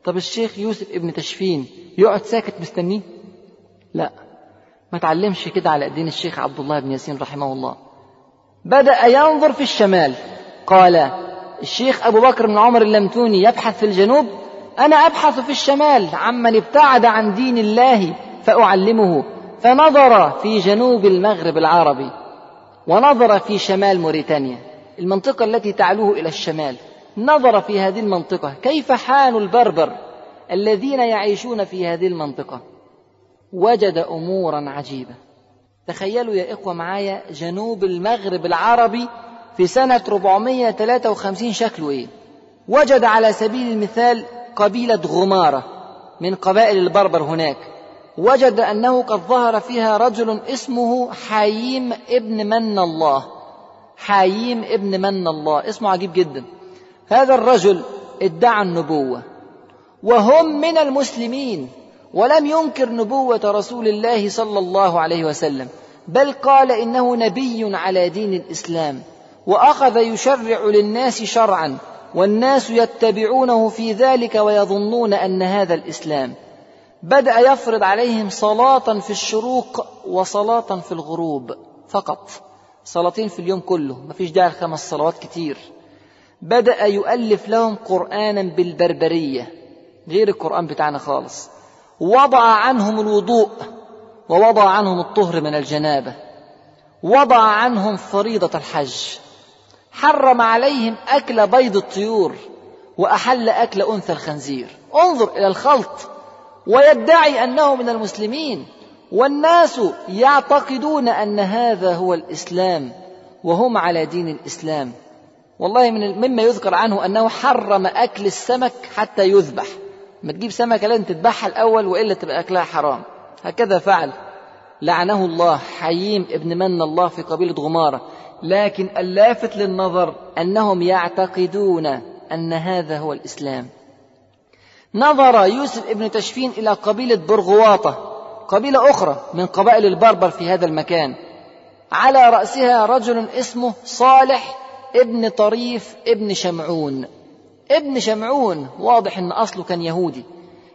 Speaker 1: طب الشيخ يوسف ابن تشفين يقعد ساكت مستنيه؟ لا. ما تعلمش كده على ايدين الشيخ عبد الله بن ياسين رحمه الله. بدأ ينظر في الشمال. قال الشيخ أبو بكر بن عمر اللمتوني يبحث في الجنوب. أنا أبحث في الشمال. عمن ابتعد عن دين الله فأعلمه. فنظر في جنوب المغرب العربي. ونظر في شمال موريتانيا. المنطقة التي تعلوه إلى الشمال. نظر في هذه المنطقة. كيف حال البربر الذين يعيشون في هذه المنطقة؟ وجد أمورا عجيبة. تخيلوا يا إخوة معايا جنوب المغرب العربي في سنة 453 شكله إيه؟ وجد على سبيل المثال قبيلة غمارة من قبائل البربر هناك. وجد أنه قد ظهر فيها رجل اسمه حاييم ابن من الله. حاييم ابن من الله. اسمه عجيب جدا. هذا الرجل ادعى النبوة وهم من المسلمين ولم ينكر نبوة رسول الله صلى الله عليه وسلم بل قال إنه نبي على دين الإسلام وأخذ يشرع للناس شرعا والناس يتبعونه في ذلك ويظنون أن هذا الإسلام. بدأ يفرض عليهم صلاة في الشروق وصلاة في الغروب فقط صلاتين في اليوم كله ما فيش داعي خمس صلوات كتير. بدأ يؤلف لهم قرآنا بالبربرية غير القرآن بتاعنا خالص. وضع عنهم الوضوء ووضع عنهم الطهر من الجنابة. وضع عنهم فريضة الحج. حرم عليهم أكل بيض الطيور وأحل أكل أنثى الخنزير. انظر إلى الخلط ويدعي أنه من المسلمين. والناس يعتقدون أن هذا هو الإسلام وهم على دين الإسلام. والله من مما يذكر عنه أنه حرم أكل السمك حتى يذبح. ما تجيب سمكة لازم تذبحها الأول وإلا تبقى أكلها حرام. هكذا فعل. لعنه الله حييم ابن من الله في قبيلة غمارة. لكن اللافت للنظر أنهم يعتقدون أن هذا هو الإسلام. نظر يوسف ابن تشفين إلى قبيلة برغواطة قبيلة أخرى من قبائل البربر في هذا المكان. على رأسها رجل اسمه صالح ابن طريف ابن شمعون. ابن شمعون واضح إن أصله كان يهودي.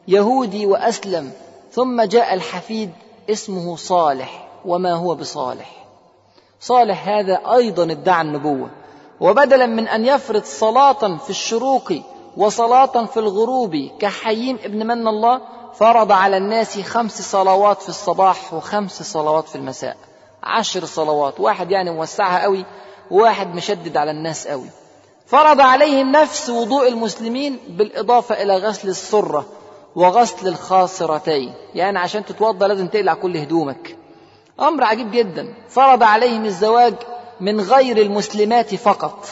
Speaker 1: يهودي وأسلم. ثم جاء الحفيد اسمه صالح وما هو بصالح. صالح هذا أيضا ادعى النبوة. وبدلا من أن يفرض صلاه في الشروق وصلاه في الغروب كحييم ابن من الله فرض على الناس خمس صلوات في الصباح وخمس صلوات في المساء. عشر صلوات. واحد يعني موسعها قوي. وواحد مشدد على الناس قوي. فرض عليهم نفس وضوء المسلمين بالإضافة إلى غسل السرة وغسل الخاصرتين. يعني عشان تتوضأ لازم تقلع كل هدومك. أمر عجيب جدا. فرض عليهم الزواج من غير المسلمات فقط.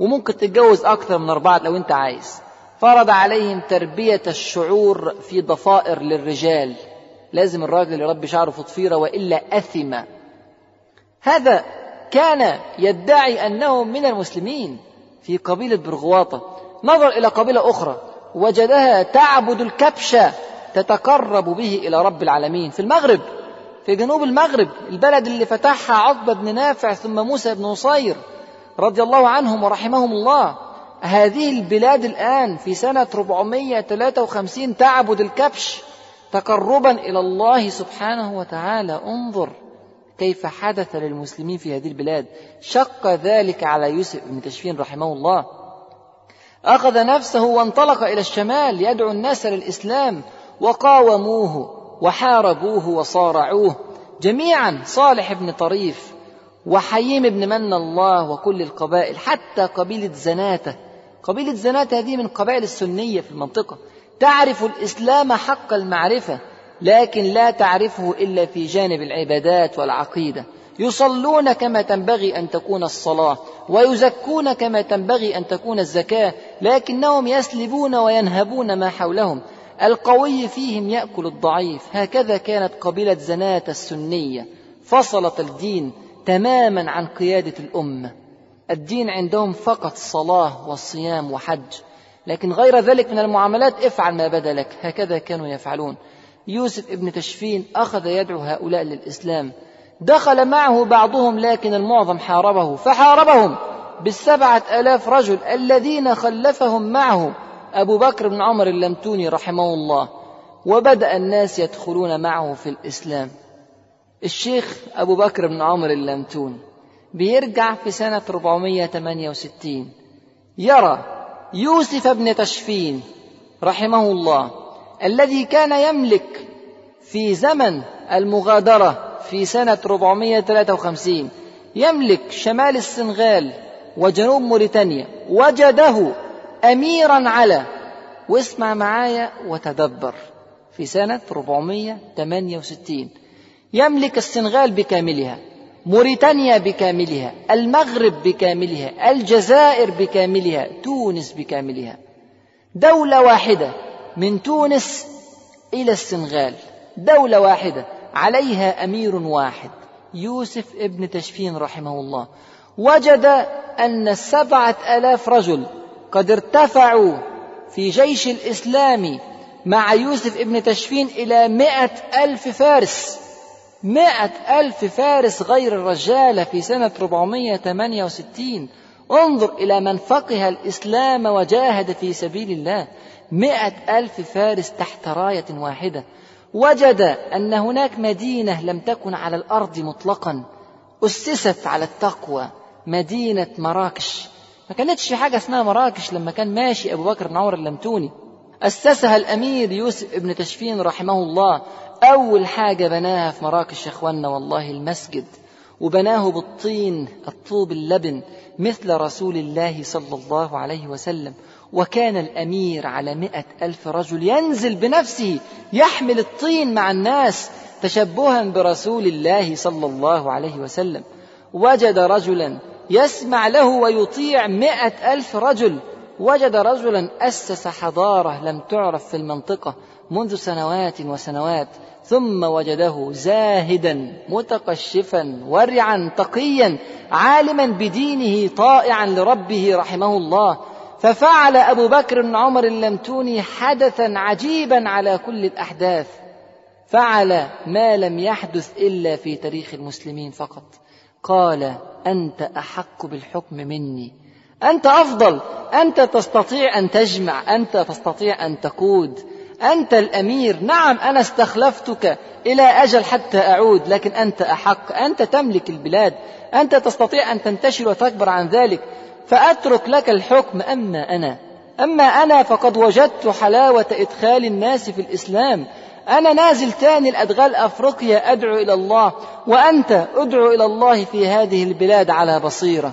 Speaker 1: وممكن تتجوز أكثر من أربعة لو أنت عايز. فرض عليهم تربية الشعور في ضفائر للرجال. لازم الراجل يربي شعره في ضفيرة وإلا أثم. هذا كان يدعي أنه من المسلمين في قبيلة برغواطة. نظر إلى قبيلة أخرى وجدها تعبد الكبش تتقرب به إلى رب العالمين. في المغرب في جنوب المغرب البلد اللي فتحها عقبة بن نافع ثم موسى بن نصير رضي الله عنهم ورحمهم الله. هذه البلاد الآن في سنة 453 تعبد الكبش تقربا إلى الله سبحانه وتعالى. انظر. كيف حدث للمسلمين في هذه البلاد. شق ذلك على يوسف بن تشفين رحمه الله. أخذ نفسه وانطلق إلى الشمال يدعو الناس للإسلام وقاوموه وحاربوه وصارعوه. جميعا صالح بن طريف وحييم بن من الله وكل القبائل حتى قبيلة زناتة. قبيلة زناتة هذه من قبائل السنية في المنطقة. تعرف الإسلام حق المعرفة. لكن لا تعرفه إلا في جانب العبادات والعقيدة. يصلون كما تنبغي أن تكون الصلاة ويزكون كما تنبغي أن تكون الزكاة لكنهم يسلبون وينهبون ما حولهم. القوي فيهم يأكل الضعيف. هكذا كانت قبيلة زناة السنية. فصلت الدين تماما عن قيادة الأمة. الدين عندهم فقط صلاة وصيام وحج. لكن غير ذلك من المعاملات افعل ما بدا لك هكذا كانوا يفعلون. يوسف ابن تشفين أخذ يدعو هؤلاء للإسلام. دخل معه بعضهم لكن المعظم حاربه. فحاربهم بالسبعة آلاف رجل الذين خلفهم معه. أبو بكر بن عمر اللمتوني رحمه الله. وبدأ الناس يدخلون معه في الإسلام. الشيخ أبو بكر بن عمرو اللمتون بيرجع في سنة 468 يرى يوسف بن تشفين رحمه الله الذي كان يملك في زمن المغادرة في سنة 453 يملك شمال السنغال وجنوب موريتانيا وجده أميرا على واسمع معايا وتدبر في سنة 468 يملك السنغال بكاملها موريتانيا بكاملها المغرب بكاملها الجزائر بكاملها تونس بكاملها. دولة واحدة من تونس إلى السنغال. دولة واحدة. عليها أمير واحد. يوسف ابن تشفين رحمه الله. وجد أن سبعة آلاف رجل قد ارتفعوا في جيش الإسلام مع يوسف ابن تشفين إلى مئة ألف فارس. مئة ألف فارس غير الرجالة في سنة 468 انظر إلى من فقه الإسلام وجاهد في سبيل الله. مئة ألف فارس تحت راية واحدة. وجد أن هناك مدينة لم تكن على الأرض مطلقا. أسست على التقوى مدينة مراكش. ما كانتش حاجة اسمها مراكش لما كان ماشي أبو بكر بن عمر اللمتوني. أسسها الأمير يوسف ابن تشفين رحمه الله. أول حاجة بناها في مراكش يا إخوانا والله المسجد. وبناه بالطين الطوب اللبن مثل رسول الله صلى الله عليه وسلم. وكان الأمير على مئة ألف رجل ينزل بنفسه يحمل الطين مع الناس تشبها برسول الله صلى الله عليه وسلم. وجد رجلا يسمع له ويطيع مئة ألف رجل. وجد رجلا أسس حضارة لم تعرف في المنطقة منذ سنوات وسنوات ثم وجده زاهدا متقشفا ورعا تقيا عالما بدينه طائعا لربه رحمه الله. ففعل أبو بكر بن عمر اللمتوني حدثا عجيبا على كل الأحداث. فعل ما لم يحدث إلا في تاريخ المسلمين فقط. قال أنت أحق بالحكم مني. أنت أفضل. أنت تستطيع أن تجمع. أنت تستطيع أن تقود. أنت الأمير. نعم أنا استخلفتك إلى أجل حتى أعود لكن أنت أحق. أنت تملك البلاد. أنت تستطيع أن تنتشر وتكبر عن ذلك. فأترك لك الحكم أما أنا. أما أنا فقد وجدت حلاوة إدخال الناس في الإسلام. أنا نازل تاني الأدغال أفريقيا أدعو إلى الله وأنت أدعو إلى الله في هذه البلاد على بصيرة.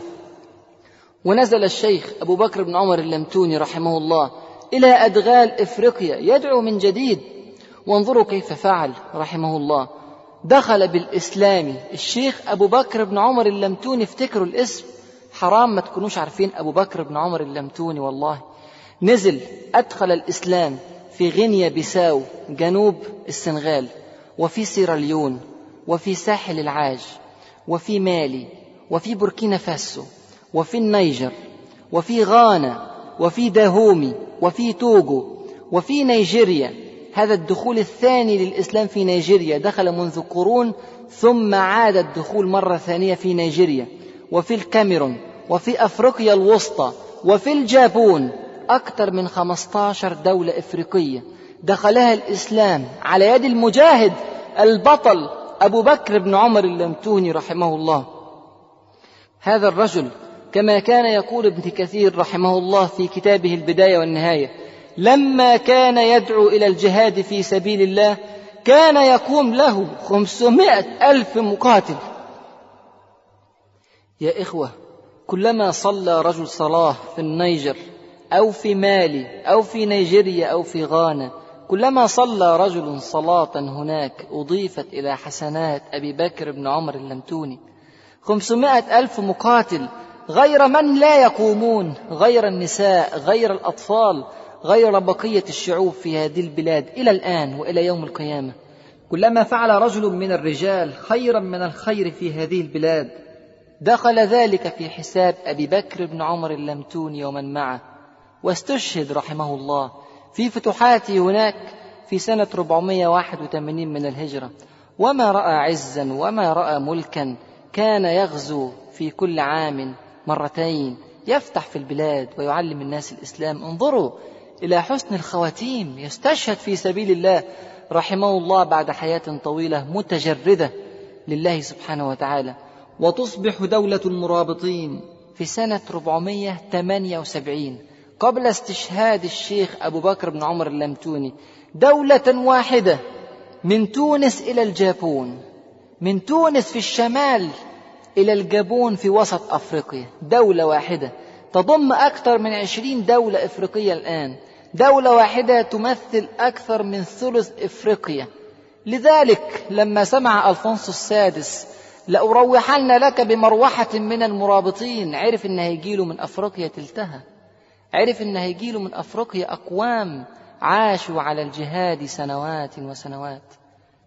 Speaker 1: ونزل الشيخ أبو بكر بن عمر اللمتوني رحمه الله إلى أدغال إفريقيا يدعو من جديد. وانظروا كيف فعل رحمه الله. دخل بالإسلام الشيخ أبو بكر بن عمر اللمتوني افتكروا الاسم. حرام ما تكونوش عارفين أبو بكر بن عمر اللمتوني والله. نزل أدخل الإسلام في غينيا بيساو جنوب السنغال وفي سيراليون وفي ساحل العاج وفي مالي وفي بوركينا فاسو وفي النيجر وفي غانا وفي داهومي وفي توغو وفي نيجيريا. هذا الدخول الثاني للإسلام في نيجيريا. دخل منذ قرون ثم عاد الدخول مرة ثانية في نيجيريا. وفي الكاميرون وفي أفريقيا الوسطى وفي الجابون أكثر من 15 دولة إفريقية دخلها الإسلام على يد المجاهد البطل أبو بكر بن عمر اللمتوني رحمه الله. هذا الرجل كما كان يقول ابن كثير رحمه الله في كتابه البداية والنهاية لما كان يدعو إلى الجهاد في سبيل الله كان يقوم له خمسمائة ألف مقاتل. يا إخوة كلما صلى رجل صلاة في النيجر أو في مالي أو في نيجيريا أو في غانا كلما صلى رجل صلاة هناك أضيفت إلى حسنات أبي بكر بن عمر اللمتوني. خمسمائة ألف مقاتل غير من لا يقومون غير النساء غير الأطفال غير بقية الشعوب في هذه البلاد إلى الآن وإلى يوم القيامة. كلما فعل رجل من الرجال خيرا من الخير في هذه البلاد. دخل ذلك في حساب أبي بكر بن عمر اللمتوني ومن معه واستشهد رحمه الله في فتوحاته هناك في سنة 481 من الهجرة. وما رأى عزا وما رأى ملكا كان يغزو في كل عام مرتين يفتح في البلاد ويعلم الناس الإسلام. انظروا إلى حسن الخواتيم يستشهد في سبيل الله رحمه الله بعد حياة طويلة متجردة لله سبحانه وتعالى. وتصبح دولة المرابطين. في سنة 478 قبل استشهاد الشيخ أبو بكر بن عمر اللمتوني دولة واحدة من تونس إلى الجابون من تونس في الشمال إلى الجابون في وسط أفريقيا. دولة واحدة. تضم أكثر من عشرين دولة إفريقية الآن. دولة واحدة تمثل أكثر من ثلث إفريقيا. لذلك لما سمع ألفونسو السادس لأروحن لك بمروحة من المرابطين. عرف إن هيجيله من أفريقيا تلتها. عرف إن هيجيله من أفريقيا أقوام عاشوا على الجهاد سنوات وسنوات.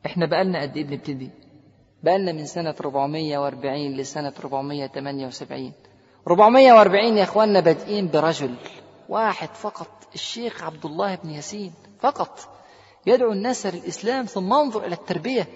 Speaker 1: إحنا بقالنا قد إيه بنبتدي؟ بقالنا من سنة 440 لسنة 478 440 يا إخواننا بادئين برجل واحد فقط الشيخ عبد الله بن ياسين فقط. يدعو الناس للإسلام ثم انظر إلى التربية.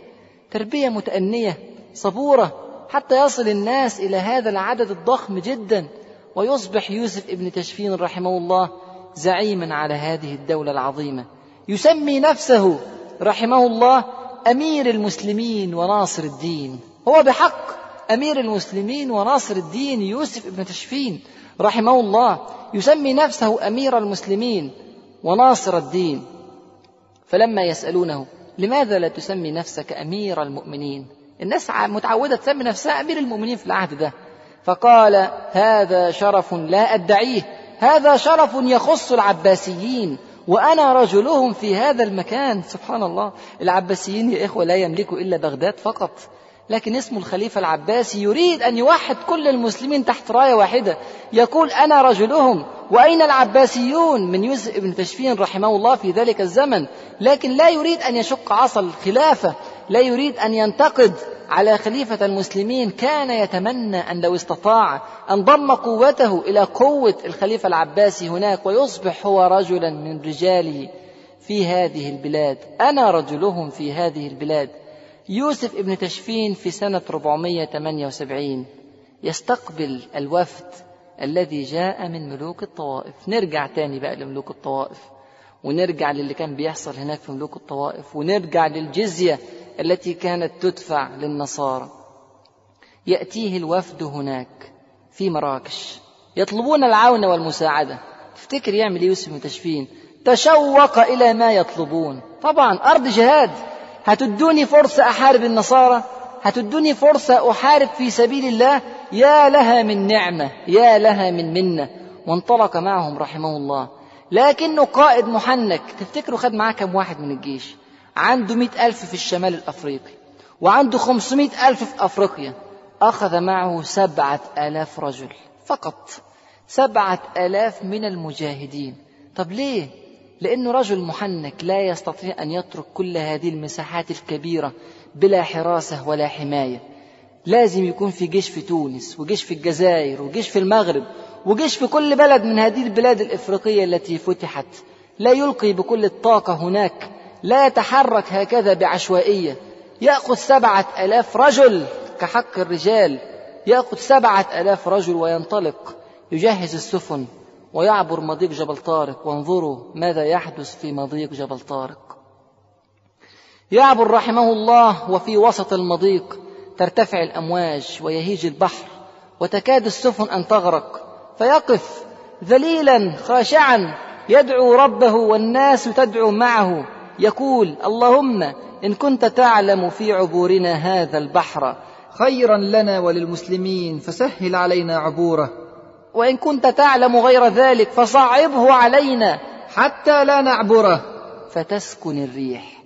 Speaker 1: تربية متأنية. صبورة حتى يصل الناس إلى هذا العدد الضخم جدا. ويصبح يوسف ابن تشفين رحمه الله زعيما على هذه الدولة العظيمة. يسمي نفسه رحمه الله أمير المسلمين وناصر الدين. هو بحق أمير المسلمين وناصر الدين يوسف ابن تشفين رحمه الله يسمي نفسه أمير المسلمين وناصر الدين. فلما يسألونه لماذا لا تسمي نفسك أمير المؤمنين؟ الناس متعودة تسمي نفسها أمير المؤمنين في العهد ده. فقال هذا شرف لا أدعيه. هذا شرف يخص العباسيين وأنا رجلهم في هذا المكان. سبحان الله. العباسيين يا إخوة لا يملكوا إلا بغداد فقط. لكن اسم الخليفة العباسي يريد أن يوحد كل المسلمين تحت راية واحدة. يقول أنا رجلهم. وأين العباسيون؟ من يوسف بن تشفين رحمه الله في ذلك الزمن. لكن لا يريد أن يشق عصا الخلافة. لا يريد أن ينتقد على خليفة المسلمين كان يتمنى أن لو استطاع أن ضم قوته إلى قوة الخليفة العباسي هناك ويصبح هو رجلا من رجاله في هذه البلاد. أنا رجلهم في هذه البلاد. يوسف ابن تشفين في سنة 478 يستقبل الوفد الذي جاء من ملوك الطوائف. نرجع تاني بقى لملوك الطوائف. ونرجع للي كان بيحصل هناك في ملوك الطوائف. ونرجع للجزية التي كانت تدفع للنصارى. يأتيه الوفد هناك في مراكش. يطلبون العون والمساعدة. تفتكر يعمل إيه يوسف تشفين؟ تشوق إلى ما يطلبون. طبعا أرض جهاد. هتدوني فرصة أحارب النصارى؟ هتدوني فرصة أحارب في سبيل الله؟ يا لها من نعمة يا لها من منة. وانطلق معهم رحمه الله. لكنه قائد محنك. تفتكروا خد معاه كم واحد من الجيش؟ عنده مئة ألف في الشمال الأفريقي وعنده خمسمائة ألف في أفريقيا. أخذ معه سبعة آلاف رجل فقط. سبعة آلاف من المجاهدين. طب ليه؟ لأنه رجل محنك لا يستطيع أن يترك كل هذه المساحات الكبيرة بلا حراسة ولا حماية. لازم يكون في جيش في تونس وجيش في الجزائر وجيش في المغرب وجيش في كل بلد من هذه البلاد الإفريقية التي فتحت. لا يلقي بكل الطاقة هناك. لا يتحرك هكذا بعشوائية. يأخذ سبعة ألاف رجل كحق الرجال. يأخذ سبعة ألاف رجل وينطلق. يجهز السفن ويعبر مضيق جبل طارق. وانظروا ماذا يحدث في مضيق جبل طارق. يعبر رحمه الله وفي وسط المضيق. ترتفع الأمواج ويهيج البحر. وتكاد السفن أن تغرق. فيقف ذليلا خاشعا يدعو ربه والناس تدعو معه. يقول اللهم إن كنت تعلم في عبورنا هذا البحر خيرا لنا وللمسلمين فسهل علينا عبوره. وإن كنت تعلم غير ذلك فصعبه علينا حتى لا نعبره. فتسكن الريح.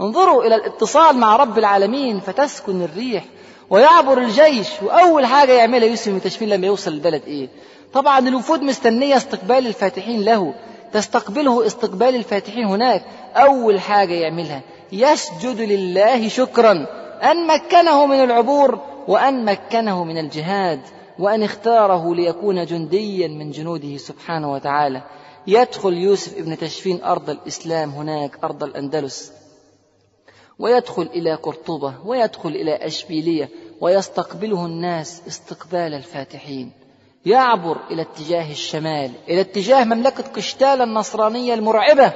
Speaker 1: انظروا إلى الاتصال مع رب العالمين فتسكن الريح. ويعبر الجيش وأول حاجة يعملها يوسف بن تشفين لما يوصل البلد إيه؟ طبعا الوفود مستنية استقبال الفاتحين له. تستقبله استقبال الفاتحين هناك. أول حاجة يعملها يسجد لله شكرا. أن مكنه من العبور وأن مكنه من الجهاد وأن اختاره ليكون جنديا من جنوده سبحانه وتعالى. يدخل يوسف ابن تشفين أرض الإسلام هناك أرض الأندلس. ويدخل إلى قرطبة ويدخل إلى أشبيلية ويستقبله الناس استقبال الفاتحين. يعبر إلى اتجاه الشمال إلى اتجاه مملكة قشتالة النصرانية المرعبة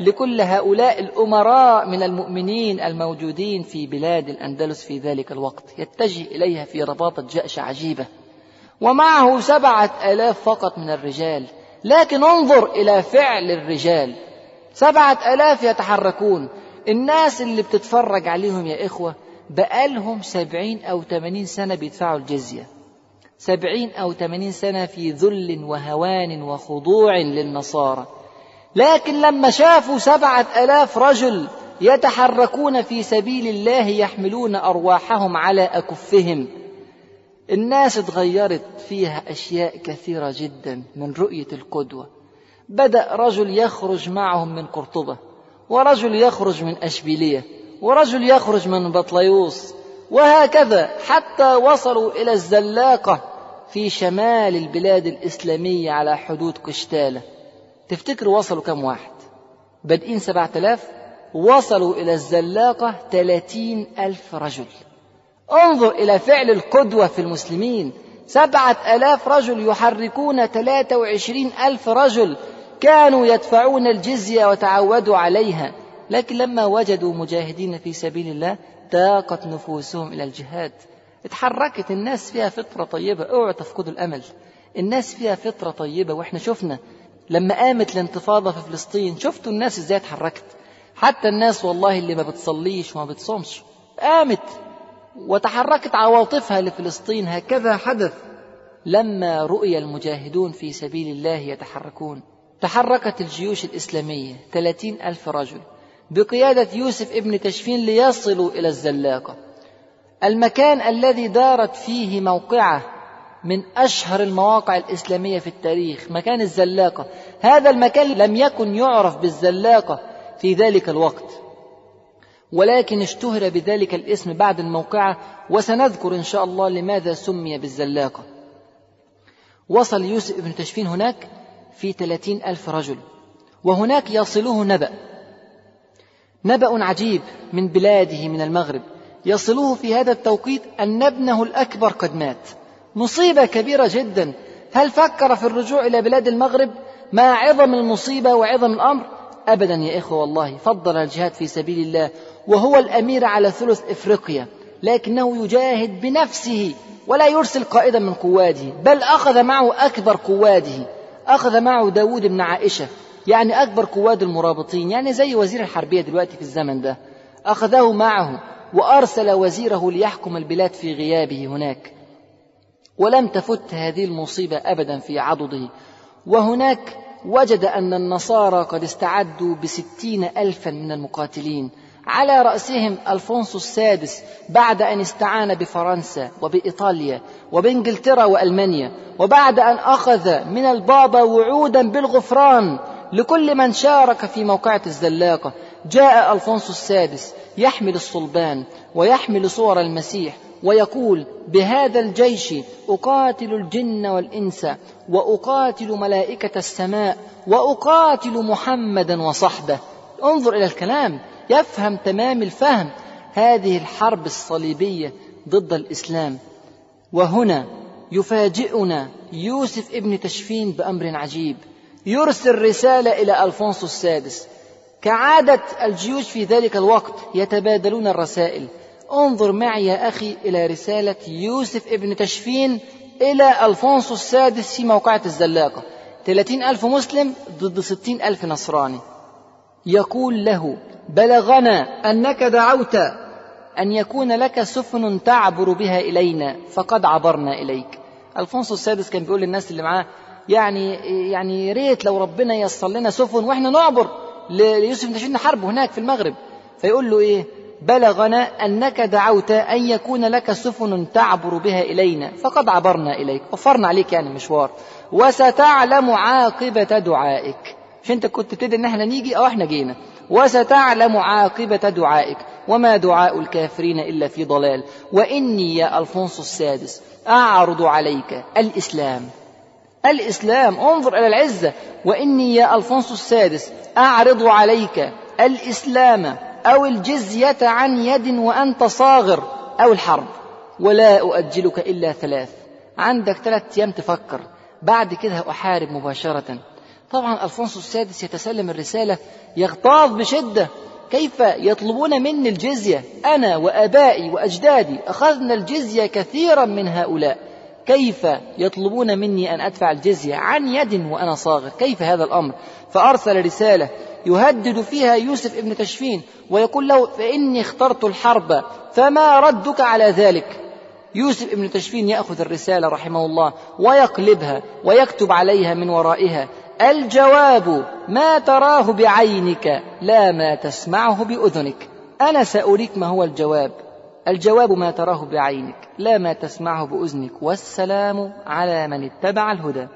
Speaker 1: لكل هؤلاء الأمراء من المؤمنين الموجودين في بلاد الأندلس في ذلك الوقت يتجه إليها في رباطة جأش عجيبة. ومعه سبعة آلاف فقط من الرجال لكن انظر إلى فعل الرجال. سبعة آلاف يتحركون. الناس اللي بتتفرج عليهم يا إخوة بقالهم سبعين أو ثمانين سنة بيدفعوا الجزية. سبعين أو ثمانين سنة في ذل وهوان وخضوع للنصارى. لكن لما شافوا سبعة ألاف رجل يتحركون في سبيل الله يحملون أرواحهم على أكفهم الناس اتغيرت فيها أشياء كثيرة جدا من رؤية القدوة. بدأ رجل يخرج معهم من قرطبة ورجل يخرج من أشبيلية ورجل يخرج من بطليوس وهكذا حتى وصلوا إلى الزلاقة في شمال البلاد الإسلامية على حدود قشتالة. تفتكروا وصلوا كم واحد؟ بادئين سبعة آلاف وصلوا إلى الزلاقة ثلاثين ألف رجل. انظر إلى فعل القدوة في المسلمين. سبعة آلاف رجل يحركون ثلاثة وعشرين ألف رجل كانوا يدفعون الجزية وتعودوا عليها. لكن لما وجدوا مجاهدين في سبيل الله تاقت نفوسهم إلى الجهاد. اتحركت الناس فيها فطرة طيبة. اوعوا تفقدوا الأمل. الناس فيها فطرة طيبة. وإحنا شفنا لما قامت الانتفاضة في فلسطين شفتوا الناس إزاي اتحركت؟ حتى الناس والله اللي ما بتصليش وما بتصومش. قامت وتحركت عواطفها لفلسطين. هكذا حدث لما رؤي المجاهدون في سبيل الله يتحركون. تحركت الجيوش الإسلامية. ثلاثين ألف رجل. بقيادة يوسف ابن تشفين ليصلوا إلى الزلاقة. المكان الذي دارت فيه موقعة من أشهر المواقع الإسلامية في التاريخ مكان الزلاقة. هذا المكان لم يكن يعرف بالزلاقة في ذلك الوقت ولكن اشتهر بذلك الاسم بعد الموقعة وسنذكر إن شاء الله لماذا سمي بالزلاقة. وصل يوسف بن تشفين هناك في ثلاثين ألف رجل وهناك يصله نبأ. نبأ عجيب من بلاده من المغرب. يصله في هذا التوقيت أن ابنه الأكبر قد مات. مصيبة كبيرة جدا. هل فكر في الرجوع إلى بلاد المغرب مع عظم المصيبة وعظم الأمر؟ أبدا يا إخوة والله فضل الجهاد في سبيل الله وهو الأمير على ثلث إفريقيا لكنه يجاهد بنفسه ولا يرسل قائدا من قواده بل أخذ معه أكبر قواده. أخذ معه داود بن عائشة. يعني أكبر قواد المرابطين يعني زي وزير الحربية دلوقتي في الزمن ده. أخذه معه وأرسل وزيره ليحكم البلاد في غيابه هناك. ولم تفت هذه المصيبة أبدا في عضده. وهناك وجد أن النصارى قد استعدوا بستين ألفا من المقاتلين. على رأسهم ألفونسو السادس بعد أن استعان بفرنسا وبإيطاليا وبإنجلترا وألمانيا. وبعد أن أخذ من البابا وعودا بالغفران لكل من شارك في موقعة الزلاقة. جاء ألفونسو السادس يحمل الصلبان ويحمل صور المسيح ويقول بهذا الجيش أقاتل الجن والإنس وأقاتل ملائكة السماء وأقاتل محمدا وصحبه. انظر إلى الكلام يفهم تمام الفهم. هذه الحرب الصليبية ضد الإسلام. وهنا يفاجئنا يوسف ابن تشفين بأمر عجيب. يرسل رسالة إلى ألفونسو السادس. كعادة الجيوش في ذلك الوقت يتبادلون الرسائل. انظر معي يا أخي إلى رسالة يوسف ابن تشفين إلى ألفونسو السادس في موقعة الزلاقة. ثلاثين ألف مسلم ضد ستين ألف نصراني. يقول له بلغنا أنك دعوت أن يكون لك سفن تعبر بها إلينا فقد عبرنا إليك. ألفونسو السادس كان بيقول للناس اللي معاه يعني يعني ريت لو ربنا يصل لنا سفن وإحنا نعبر ليوسف بن نحاربه هناك في المغرب. فيقول له إيه؟ بلغنا أنك دعوت أن يكون لك سفن تعبر بها إلينا فقد عبرنا إليك وفرنا عليك يعني مشوار. وستعلم عاقبة دعائك. مش أنت كنت تدري إن إحنا نيجي؟ أو إحنا جينا. وستعلم عاقبة دعائك. وما دعاء الكافرين إلا في ضلال. وإني يا ألفونسو السادس أعرض عليك الإسلام. الإسلام انظر إلى العزة. وإني يا ألفونسو السادس أعرض عليك الإسلام أو الجزية عن يد وأنت صاغر أو الحرب. ولا أؤجلك إلا ثلاث. عندك ثلاث أيام تفكر. بعد كده أحارب مباشرة. طبعا ألفونسو السادس يتسلم الرسالة يغتاظ بشدة. كيف يطلبون مني الجزية؟ أنا وآبائي وأجدادي أخذنا الجزية كثيرا من هؤلاء. كيف يطلبون مني أن أدفع الجزية عن يد وأنا صاغر؟ كيف هذا الأمر؟ فأرسل رسالة يهدد فيها يوسف ابن تشفين ويقول له فإني اخترت الحرب فما ردك على ذلك؟ يوسف ابن تشفين يأخذ الرسالة رحمه الله ويقلبها ويكتب عليها من ورائها الجواب ما تراه بعينك لا ما تسمعه بأذنك. أنا سأريك ما هو الجواب. الجواب ما تراه بعينك. لا ما تسمعه بأذنك والسلام على من اتبع الهدى.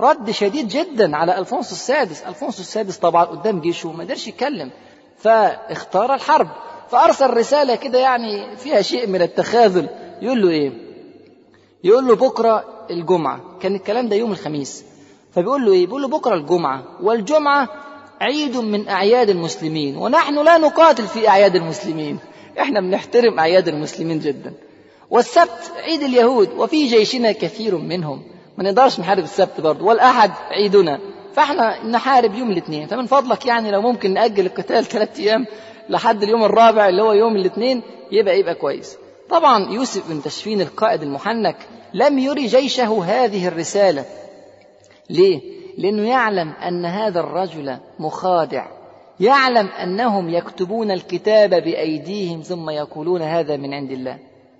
Speaker 1: رد شديد جدا على ألفونسو السادس. ألفونسو السادس طبعا قدام جيشه ما قدرش يتكلم فاختار الحرب فأرسل رسالة كده يعني فيها شيء من التخاذل. يقول له إيه؟ يقول له بكرة الجمعة. كان الكلام ده يوم الخميس. فبيقول له إيه؟ بيقول له بكرة الجمعة. والجمعة عيد من أعياد المسلمين ونحن لا نقاتل في أعياد المسلمين. إحنا بنحترم أعياد المسلمين جدا. والسبت عيد اليهود وفي جيشنا كثير منهم. ما نقدرش نحارب السبت برضه والأحد عيدنا. فإحنا نحارب يوم الاثنين. فمن فضلك يعني لو ممكن نأجل القتال ثلاثة أيام لحد اليوم الرابع اللي هو يوم الاثنين يبقى يبقى كويس. طبعا يوسف بن تشفين القائد المحنك لم يري جيشه هذه الرسالة. ليه؟ لأنه يعلم أن هذا الرجل مخادع يعلم أنهم يكتبون الكتاب بأيديهم ثم يقولون هذا من عند الله.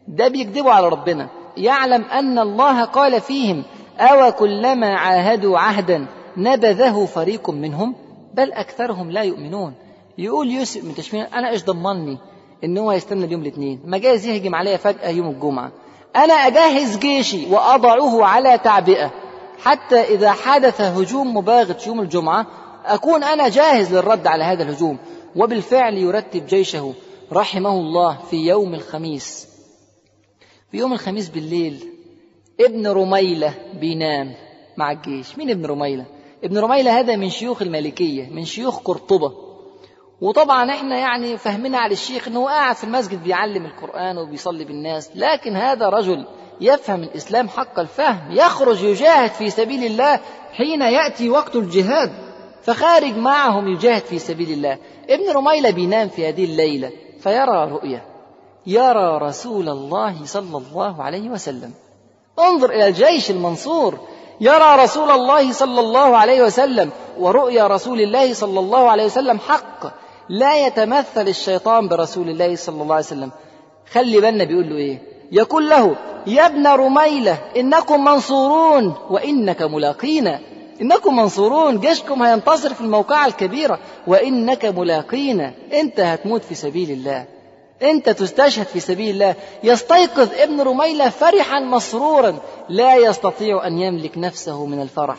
Speaker 1: ده بيكذبوا على ربنا. يعلم أن الله قال فيهم أو كلما عاهدوا عهدا نبذه فريق منهم بل أكثرهم لا يؤمنون. يقول يوسف من تشمين أنا إيش ضمني إن هو يستنى اليوم الاثنين؟ ما جايز يهجم عليا فجأة يوم الجمعة. أنا أجهز جيشي وأضعه على تعبئة. حتى إذا حدث هجوم مباغت يوم الجمعة أكون أنا جاهز للرد على هذا الهجوم. وبالفعل يرتب جيشه رحمه الله في يوم الخميس. في يوم الخميس بالليل ابن رميلة بينام مع الجيش. مين ابن رميلة؟ ابن رميلة هذا من شيوخ المالكية من شيوخ قرطبة. وطبعا إحنا يعني فهمنا على الشيخ إنه قاعد في المسجد بيعلم القرآن وبيصلي بالناس لكن هذا رجل يفهم الإسلام حق الفهم يخرج يجاهد في سبيل الله حين يأتي وقت الجهاد فخارج معهم يجاهد في سبيل الله. ابن رميلة بينام في هذه الليلة فيرى رؤية. يرى رسول الله صلى الله عليه وسلم. انظر إلى الجيش المنصور. يرى رسول الله صلى الله عليه وسلم ورؤيا رسول الله صلى الله عليه وسلم حق. لا يتمثل الشيطان برسول الله صلى الله عليه وسلم. خلي بالنا بيقول له إيه؟ يقول له يا ابن رميلة إنكم منصورون وإنك ملاقينا. إنكم منصورون جيشكم هينتصر في الموقعة الكبيرة. وإنك ملاقينا أنت هتموت في سبيل الله. أنت تستشهد في سبيل الله. يستيقظ ابن رميلة فرحا مسرورا. لا يستطيع أن يملك نفسه من الفرح.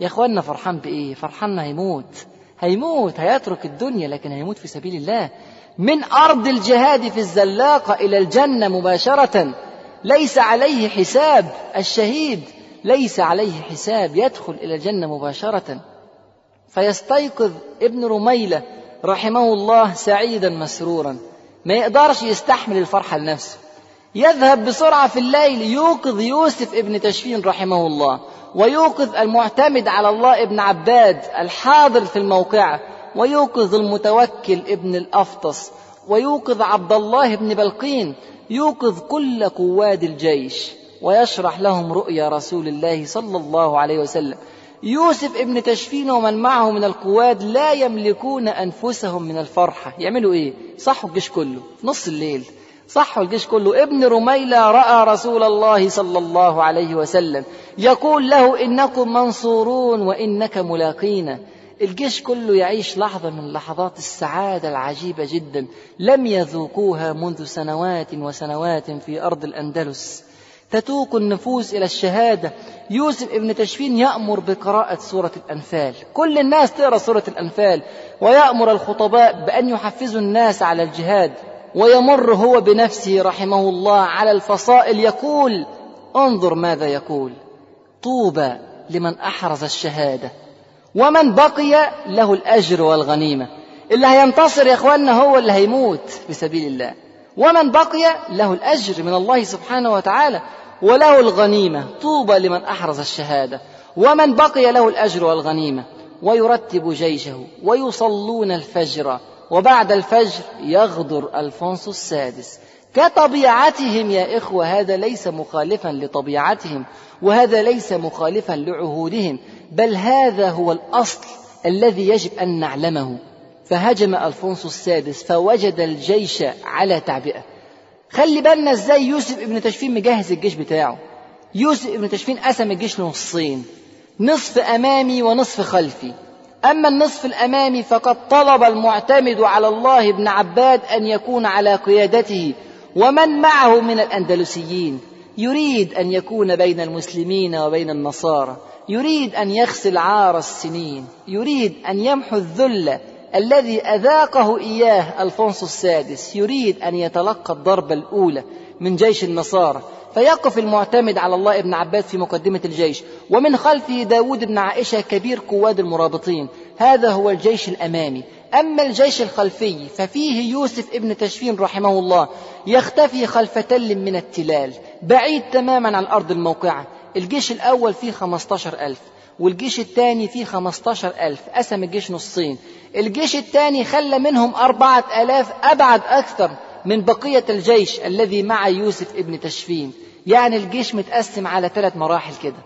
Speaker 1: يا أخوانا فرحان بإيه؟ فرحان هيموت. هيموت هيترك الدنيا لكن هيموت في سبيل الله. من أرض الجهاد في الزلاقة إلى الجنة مباشرة. ليس عليه حساب الشهيد. ليس عليه حساب يدخل إلى الجنة مباشرة. فيستيقظ ابن رميلة رحمه الله سعيدا مسرورا. ما يقدرش يستحمل الفرحة لنفسه. يذهب بسرعة في الليل يوقظ يوسف ابن تشفين رحمه الله ويوقظ المعتمد على الله ابن عباد الحاضر في الموقعة ويوقظ المتوكل ابن الأفطس ويوقظ عبد الله بن بلقين يوقظ كل قواد الجيش ويشرح لهم رؤيا رسول الله صلى الله عليه وسلم. يوسف ابن تشفين ومن معه من القواد لا يملكون أنفسهم من الفرحة. يعملوا إيه؟ صحوا الجيش كله. نص الليل. صحوا الجيش كله. ابن رميلة رأى رسول الله صلى الله عليه وسلم يقول له إنكم منصورون وإنك ملاقينا الجيش كله يعيش لحظة من لحظات السعادة العجيبة جدا. لم يذوقوها منذ سنوات وسنوات في أرض الأندلس. تتوق النفوس إلى الشهادة. يوسف ابن تشفين يأمر بقراءة سورة الأنفال. كل الناس تقرأ سورة الأنفال. ويأمر الخطباء بأن يحفزوا الناس على الجهاد. ويمر هو بنفسه رحمه الله على الفصائل. يقول انظر ماذا يقول. طوبى لمن أحرز الشهادة. ومن بقي له الأجر والغنيمة. اللي هينتصر يا إخواننا هو اللي هيموت في سبيل الله. ومن بقي له الأجر من الله سبحانه وتعالى وله الغنيمة. طوبى لمن أحرز الشهادة. ومن بقي له الأجر والغنيمة. ويرتب جيشه. ويصلون الفجر. وبعد الفجر يغدر ألفونسو السادس. كطبيعتهم يا إخوة هذا ليس مخالفا لطبيعتهم. وهذا ليس مخالفا لعهودهم. بل هذا هو الأصل الذي يجب أن نعلمه. فهجم ألفونسو السادس فوجد الجيش على تعبئة. خلي بالنا إزاي يوسف ابن تشفين مجهز الجيش بتاعه. يوسف ابن تشفين قسم الجيش لنصين نصف أمامي ونصف خلفي. أما النصف الأمامي فقد طلب المعتمد على الله بن عباد أن يكون على قيادته ومن معه من الأندلسيين. يريد أن يكون بين المسلمين وبين النصارى. يريد أن يغسل عار السنين. يريد أن يمحو الذل الذي أذاقه إياه ألفونسو السادس يريد أن يتلقى الضربة الأولى من جيش النصارى فيقف المعتمد على الله ابن عباس في مقدمة الجيش ومن خلفه داود بن عائشة كبير قواد المرابطين. هذا هو الجيش الأمامي. أما الجيش الخلفي ففيه يوسف ابن تشفين رحمه الله يختفي خلف تل من التلال بعيد تماما عن الأرض الموقعة. الجيش الأول فيه خمستاشر ألف. والجيش الثاني فيه خمستاشر ألف قسم الجيش نصين. الجيش الثاني خلى منهم أربعة ألاف أبعد أكثر من بقية الجيش الذي مع يوسف ابن تشفين. يعني الجيش متقسم على ثلاث مراحل كده.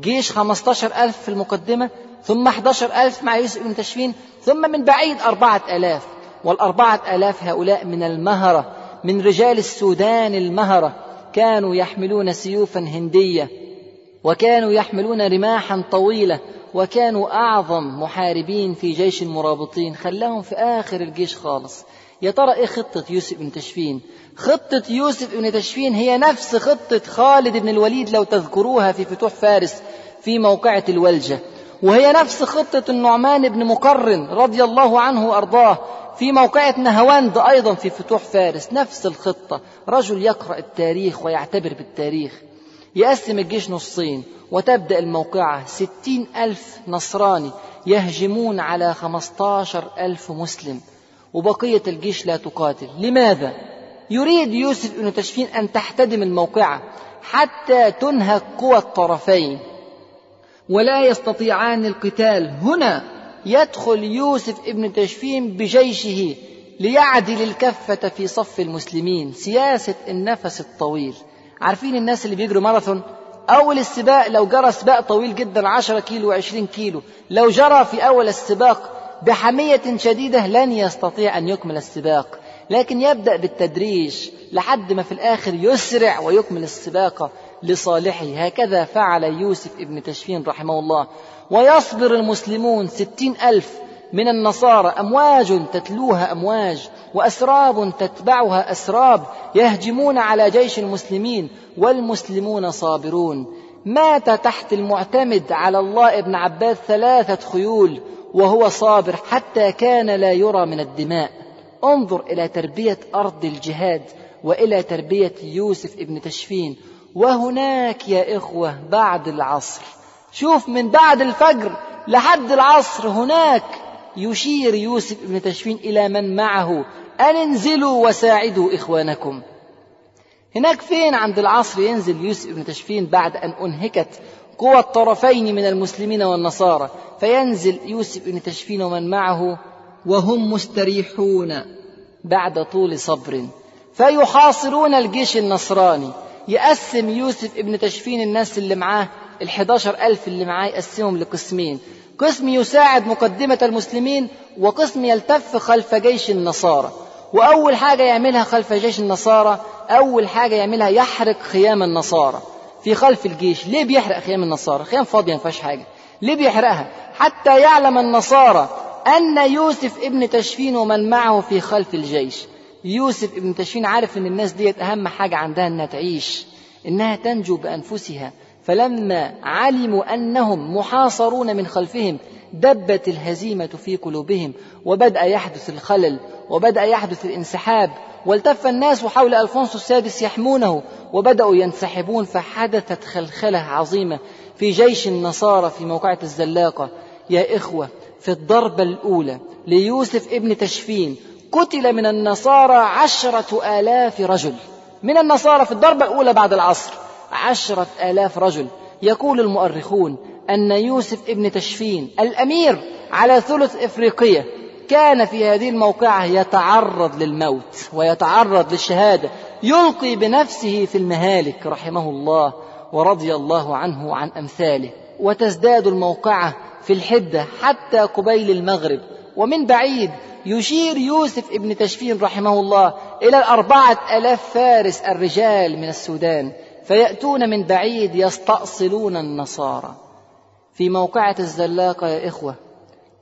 Speaker 1: جيش خمستاشر ألف في المقدمة ثم 11 ألف مع يوسف بن تشفين ثم من بعيد أربعة ألاف. والأربعة ألاف هؤلاء من المهرة من رجال السودان المهرة كانوا يحملون سيوفا هندية. وكانوا يحملون رماحا طويلة وكانوا أعظم محاربين في جيش المرابطين. خلاهم في آخر الجيش خالص. يا ترى إيه خطة يوسف بن تشفين؟ خطة يوسف بن تشفين هي نفس خطة خالد بن الوليد لو تذكروها في فتوح فارس في موقعة الولجة. وهي نفس خطة النعمان بن مقرن رضي الله عنه وأرضاه في موقعة نهواند أيضا في فتوح فارس. نفس الخطة. رجل يقرأ التاريخ ويعتبر بالتاريخ. يقسم الجيش نصين وتبدأ الموقعة ستين ألف نصراني يهجمون على خمستاشر ألف مسلم وبقية الجيش لا تقاتل. لماذا؟ يريد يوسف بن تشفين أن تحتدم الموقعة حتى تنهك قوى الطرفين. ولا يستطيعان القتال. هنا يدخل يوسف ابن تشفين بجيشه ليعدل الكفة في صف المسلمين. سياسة النفس الطويل. عارفين الناس اللي بيجروا ماراثون؟ أول السباق لو جرى سباق طويل جدا عشرة كيلو وعشرين كيلو. لو جرى في أول السباق بحمية شديدة لن يستطيع أن يكمل السباق. لكن يبدأ بالتدريج لحد ما في الآخر يسرع ويكمل السباق لصالحه. هكذا فعل يوسف ابن تشفين رحمه الله. ويصبر المسلمون ستين ألف من النصارى أمواج تتلوها أمواج وأسراب تتبعها أسراب يهجمون على جيش المسلمين والمسلمون صابرون. مات تحت المعتمد على الله ابن عباس ثلاثة خيول وهو صابر حتى كان لا يرى من الدماء. انظر إلى تربية أرض الجهاد وإلى تربية يوسف ابن تشفين. وهناك يا إخوة بعد العصر. شوف من بعد الفجر لحد العصر هناك يشير يوسف ابن تشفين إلى من معه. أن انزلوا وساعدوا إخوانكم. هناك فين عند العصر ينزل يوسف ابن تشفين بعد أن أنهكت قوى الطرفين من المسلمين والنصارى؟ فينزل يوسف ابن تشفين ومن معه وهم مستريحون بعد طول صبر. فيحاصرون الجيش النصراني. يقسم يوسف ابن تشفين الناس اللي معاه الحداشر ألف اللي معاه يقسمهم لقسمين. قسم يساعد مقدمة المسلمين وقسم يلتف خلف جيش النصارى. وأول حاجة يعملها خلف جيش النصارى أول حاجة يعملها يحرق خيام النصارى في خلف الجيش. ليه بيحرق خيام النصارى؟ خيام فاضية ما فيهاش حاجة. ليه بيحرقها؟ حتى يعلم النصارى أن يوسف ابن تشفين ومن معه في خلف الجيش. يوسف ابن تشفين عارف إن الناس ديت أهم حاجة عندها إنها تعيش إنها تنجو بأنفسها. فلما علموا أنهم محاصرون من خلفهم دبت الهزيمة في قلوبهم وبدأ يحدث الخلل وبدأ يحدث الانسحاب والتف الناس حول ألفونسو السادس يحمونه وبدأوا ينسحبون فحدثت خلخلة عظيمة في جيش النصارى في موقعة الزلاقة. يا إخوة في الضربة الأولى ليوسف ابن تشفين قتل من النصارى عشرة آلاف رجل. من النصارى في الضربة الأولى بعد العصر. عشرة آلاف رجل. يقول المؤرخون أن يوسف ابن تشفين الأمير على ثلث إفريقيا كان في هذه الموقعة يتعرض للموت ويتعرض للشهادة يلقي بنفسه في المهالك رحمه الله ورضي الله عنه وعن أمثاله. وتزداد الموقعة في الحدة حتى قبيل المغرب. ومن بعيد يشير يوسف ابن تشفين رحمه الله إلى الأربعة ألاف فارس الرجال من السودان. فيأتون من بعيد يستأصلون النصارى. في موقعة الزلاقة يا إخوة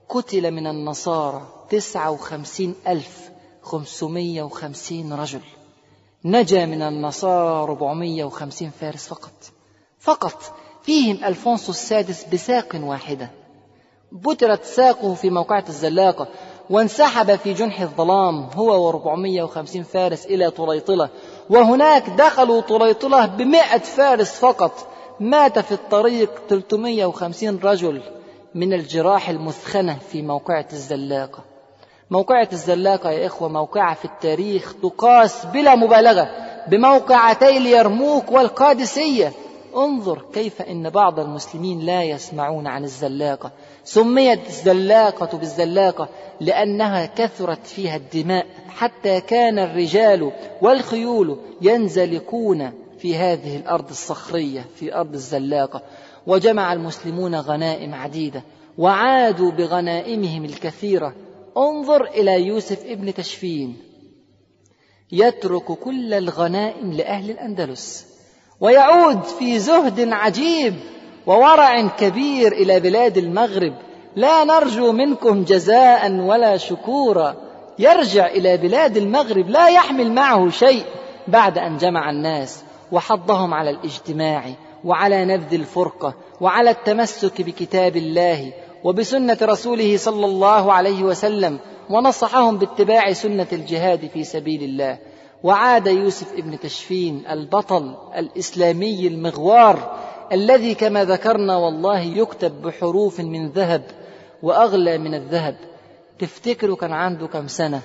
Speaker 1: قتل من النصارى تسعة وخمسين ألف خمسمية وخمسين رجل. نجا من النصارى ربعمية وخمسين فارس فقط. فقط فيهم ألفونسو السادس بساق واحدة. بترت ساقه في موقعة الزلاقة وانسحب في جنح الظلام هو وربعمية وخمسين فارس إلى طريطلة وهناك دخلوا طريطلة بمئة فارس فقط. مات في الطريق 350 رجل من الجراح المثخنة في موقعة الزلاقة موقعة الزلاقة يا إخوة موقعة في التاريخ تقاس بلا مبالغة بموقعتي اليرموك والقادسية. انظر كيف إن بعض المسلمين لا يسمعون عن الزلاقه سميت الزلاقة بالزلاقة لأنها كثرت فيها الدماء حتى كان الرجال والخيول ينزلقون في هذه الأرض الصخرية في أرض الزلاقة. وجمع المسلمون غنائم عديدة وعادوا بغنائمهم الكثيرة. انظر إلى يوسف ابن تشفين. يترك كل الغنائم لأهل الأندلس ويعود في زهد عجيب. وورع كبير إلى بلاد المغرب. لا نرجو منكم جزاء ولا شكورا. يرجع إلى بلاد المغرب لا يحمل معه شيء. بعد أن جمع الناس وحضهم على الاجتماع وعلى نبذ الفرقة وعلى التمسك بكتاب الله وبسنة رسوله صلى الله عليه وسلم ونصحهم باتباع سنة الجهاد في سبيل الله. وعاد يوسف ابن تشفين البطل الإسلامي المغوار الذي كما ذكرنا والله يكتب بحروف من ذهب وأغلى من الذهب. تفتكروا كان عنده كم سنة؟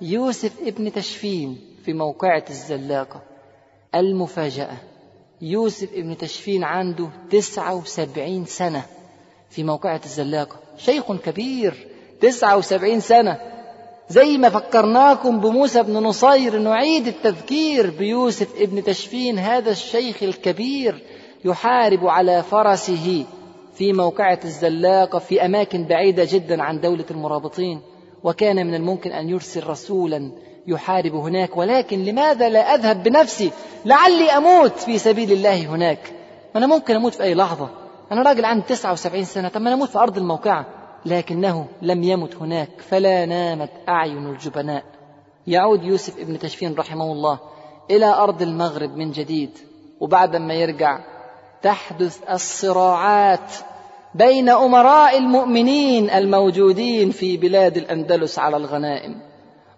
Speaker 1: يوسف ابن تشفين في موقعة الزلاقة. المفاجأة. يوسف ابن تشفين عنده تسعة وسبعين سنة في موقعة الزلاقة. شيخ كبير تسعة وسبعين سنة. زي ما فكرناكم بموسى بن نصير نعيد التذكير بيوسف ابن تشفين هذا الشيخ الكبير. يحارب على فرسه في موقعة الزلاقة في أماكن بعيدة جدا عن دولة المرابطين. وكان من الممكن أن يرسل رسولا يحارب هناك. ولكن لماذا لا أذهب بنفسي؟ لعلي أموت في سبيل الله هناك. أنا ممكن أموت في أي لحظة. أنا راجل عندي 79 سنة. طب ما أنا أموت في أرض الموقعة. لكنه لم يمت هناك. فلا نامت أعين الجبناء. يعود يوسف ابن تشفين رحمه الله إلى أرض المغرب من جديد. وبعد ما يرجع تحدث الصراعات بين أمراء المؤمنين الموجودين في بلاد الأندلس على الغنائم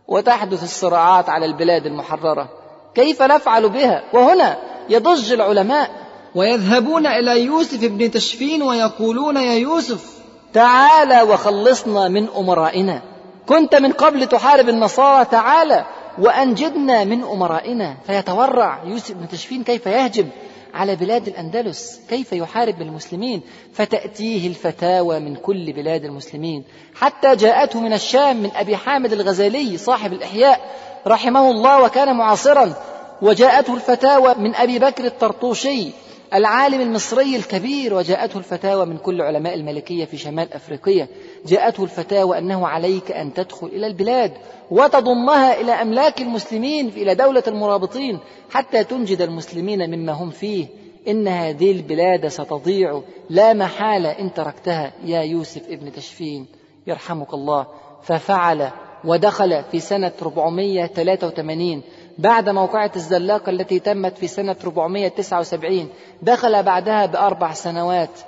Speaker 1: وتحدث الصراعات على البلاد المحررة. كيف نفعل بها؟ وهنا يضج العلماء. ويذهبون إلى يوسف بن تشفين ويقولون يا يوسف تعالى وخلصنا من أمرائنا. كنت من قبل تحارب النصارى تعالى وأنجدنا من أمرائنا. فيتورع يوسف بن تشفين كيف يهجم؟ على بلاد الأندلس كيف يحارب المسلمين؟ فتأتيه الفتاوى من كل بلاد المسلمين. حتى جاءته من الشام من أبي حامد الغزالي صاحب الإحياء رحمه الله وكان معاصرا. وجاءته الفتاوى من أبي بكر الطرطوشي العالم المصري الكبير. وجاءته الفتاوى من كل علماء الملكية في شمال أفريقيا. جاءته الفتاوى أنه عليك أن تدخل إلى البلاد وتضمها إلى أملاك المسلمين إلى دولة المرابطين حتى تنجد المسلمين مما هم فيه. إن هذه البلاد ستضيع لا محالة إن تركتها. يا يوسف ابن تشفين يرحمك الله. ففعل ودخل في سنة 483 بعد موقعة الزلاقة التي تمت في سنة 479 دخل بعدها بأربع سنوات.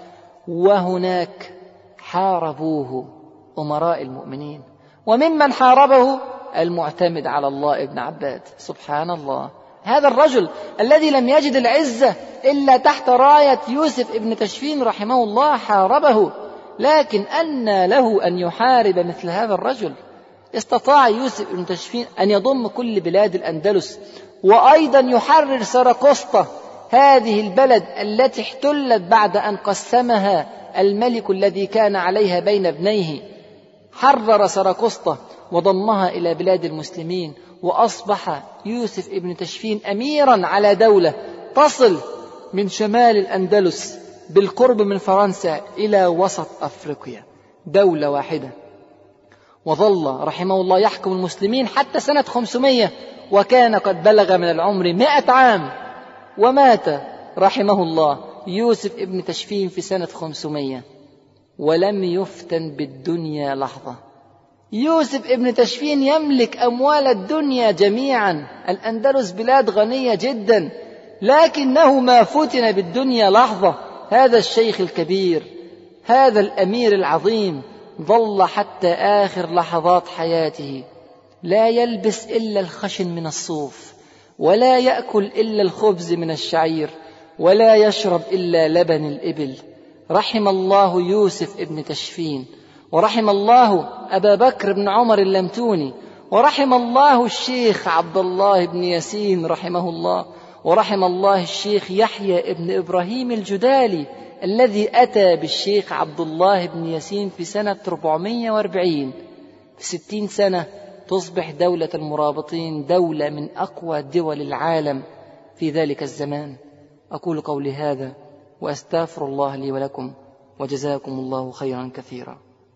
Speaker 1: وهناك حاربوه أمراء المؤمنين. وممن حاربه المعتمد على الله ابن عباد. سبحان الله. هذا الرجل الذي لم يجد العزة إلا تحت راية يوسف ابن تشفين رحمه الله حاربه. لكن أنى له أن يحارب مثل هذا الرجل. استطاع يوسف بن تشفين أن يضم كل بلاد الأندلس. وأيضا يحرر سرقسطة. هذه البلد التي احتلت بعد أن قسمها الملك الذي كان عليها بين ابنيه حرر سراقسطة وضمها إلى بلاد المسلمين وأصبح يوسف ابن تشفين أميرا على دولة تصل من شمال الأندلس بالقرب من فرنسا إلى وسط أفريقيا دولة واحدة. وظل رحمه الله يحكم المسلمين حتى سنة 500 وكان قد بلغ من العمر مئة عام ومات رحمه الله يوسف ابن تشفين في سنة 500 ولم يفتن بالدنيا لحظة. يوسف ابن تشفين يملك أموال الدنيا جميعا. الأندلس بلاد غنية جدا. لكنه ما فتن بالدنيا لحظة. هذا الشيخ الكبير هذا الأمير العظيم ظل حتى آخر لحظات حياته. لا يلبس إلا الخشن من الصوف ولا يأكل إلا الخبز من الشعير. ولا يشرب إلا لبن الإبل. رحم الله يوسف ابن تشفين. ورحم الله أبا بكر بن عمر اللمتوني. ورحم الله الشيخ عبد الله بن ياسين رحمه الله. ورحم الله الشيخ يحيى ابن إبراهيم الجدالي الذي أتى بالشيخ عبد الله بن ياسين في سنة 440 في ستين سنة تصبح دولة المرابطين دولة من أقوى دول العالم في ذلك الزمان. أقول قولي هذا وأستغفر الله لي ولكم وجزاكم الله خيرا كثيرا.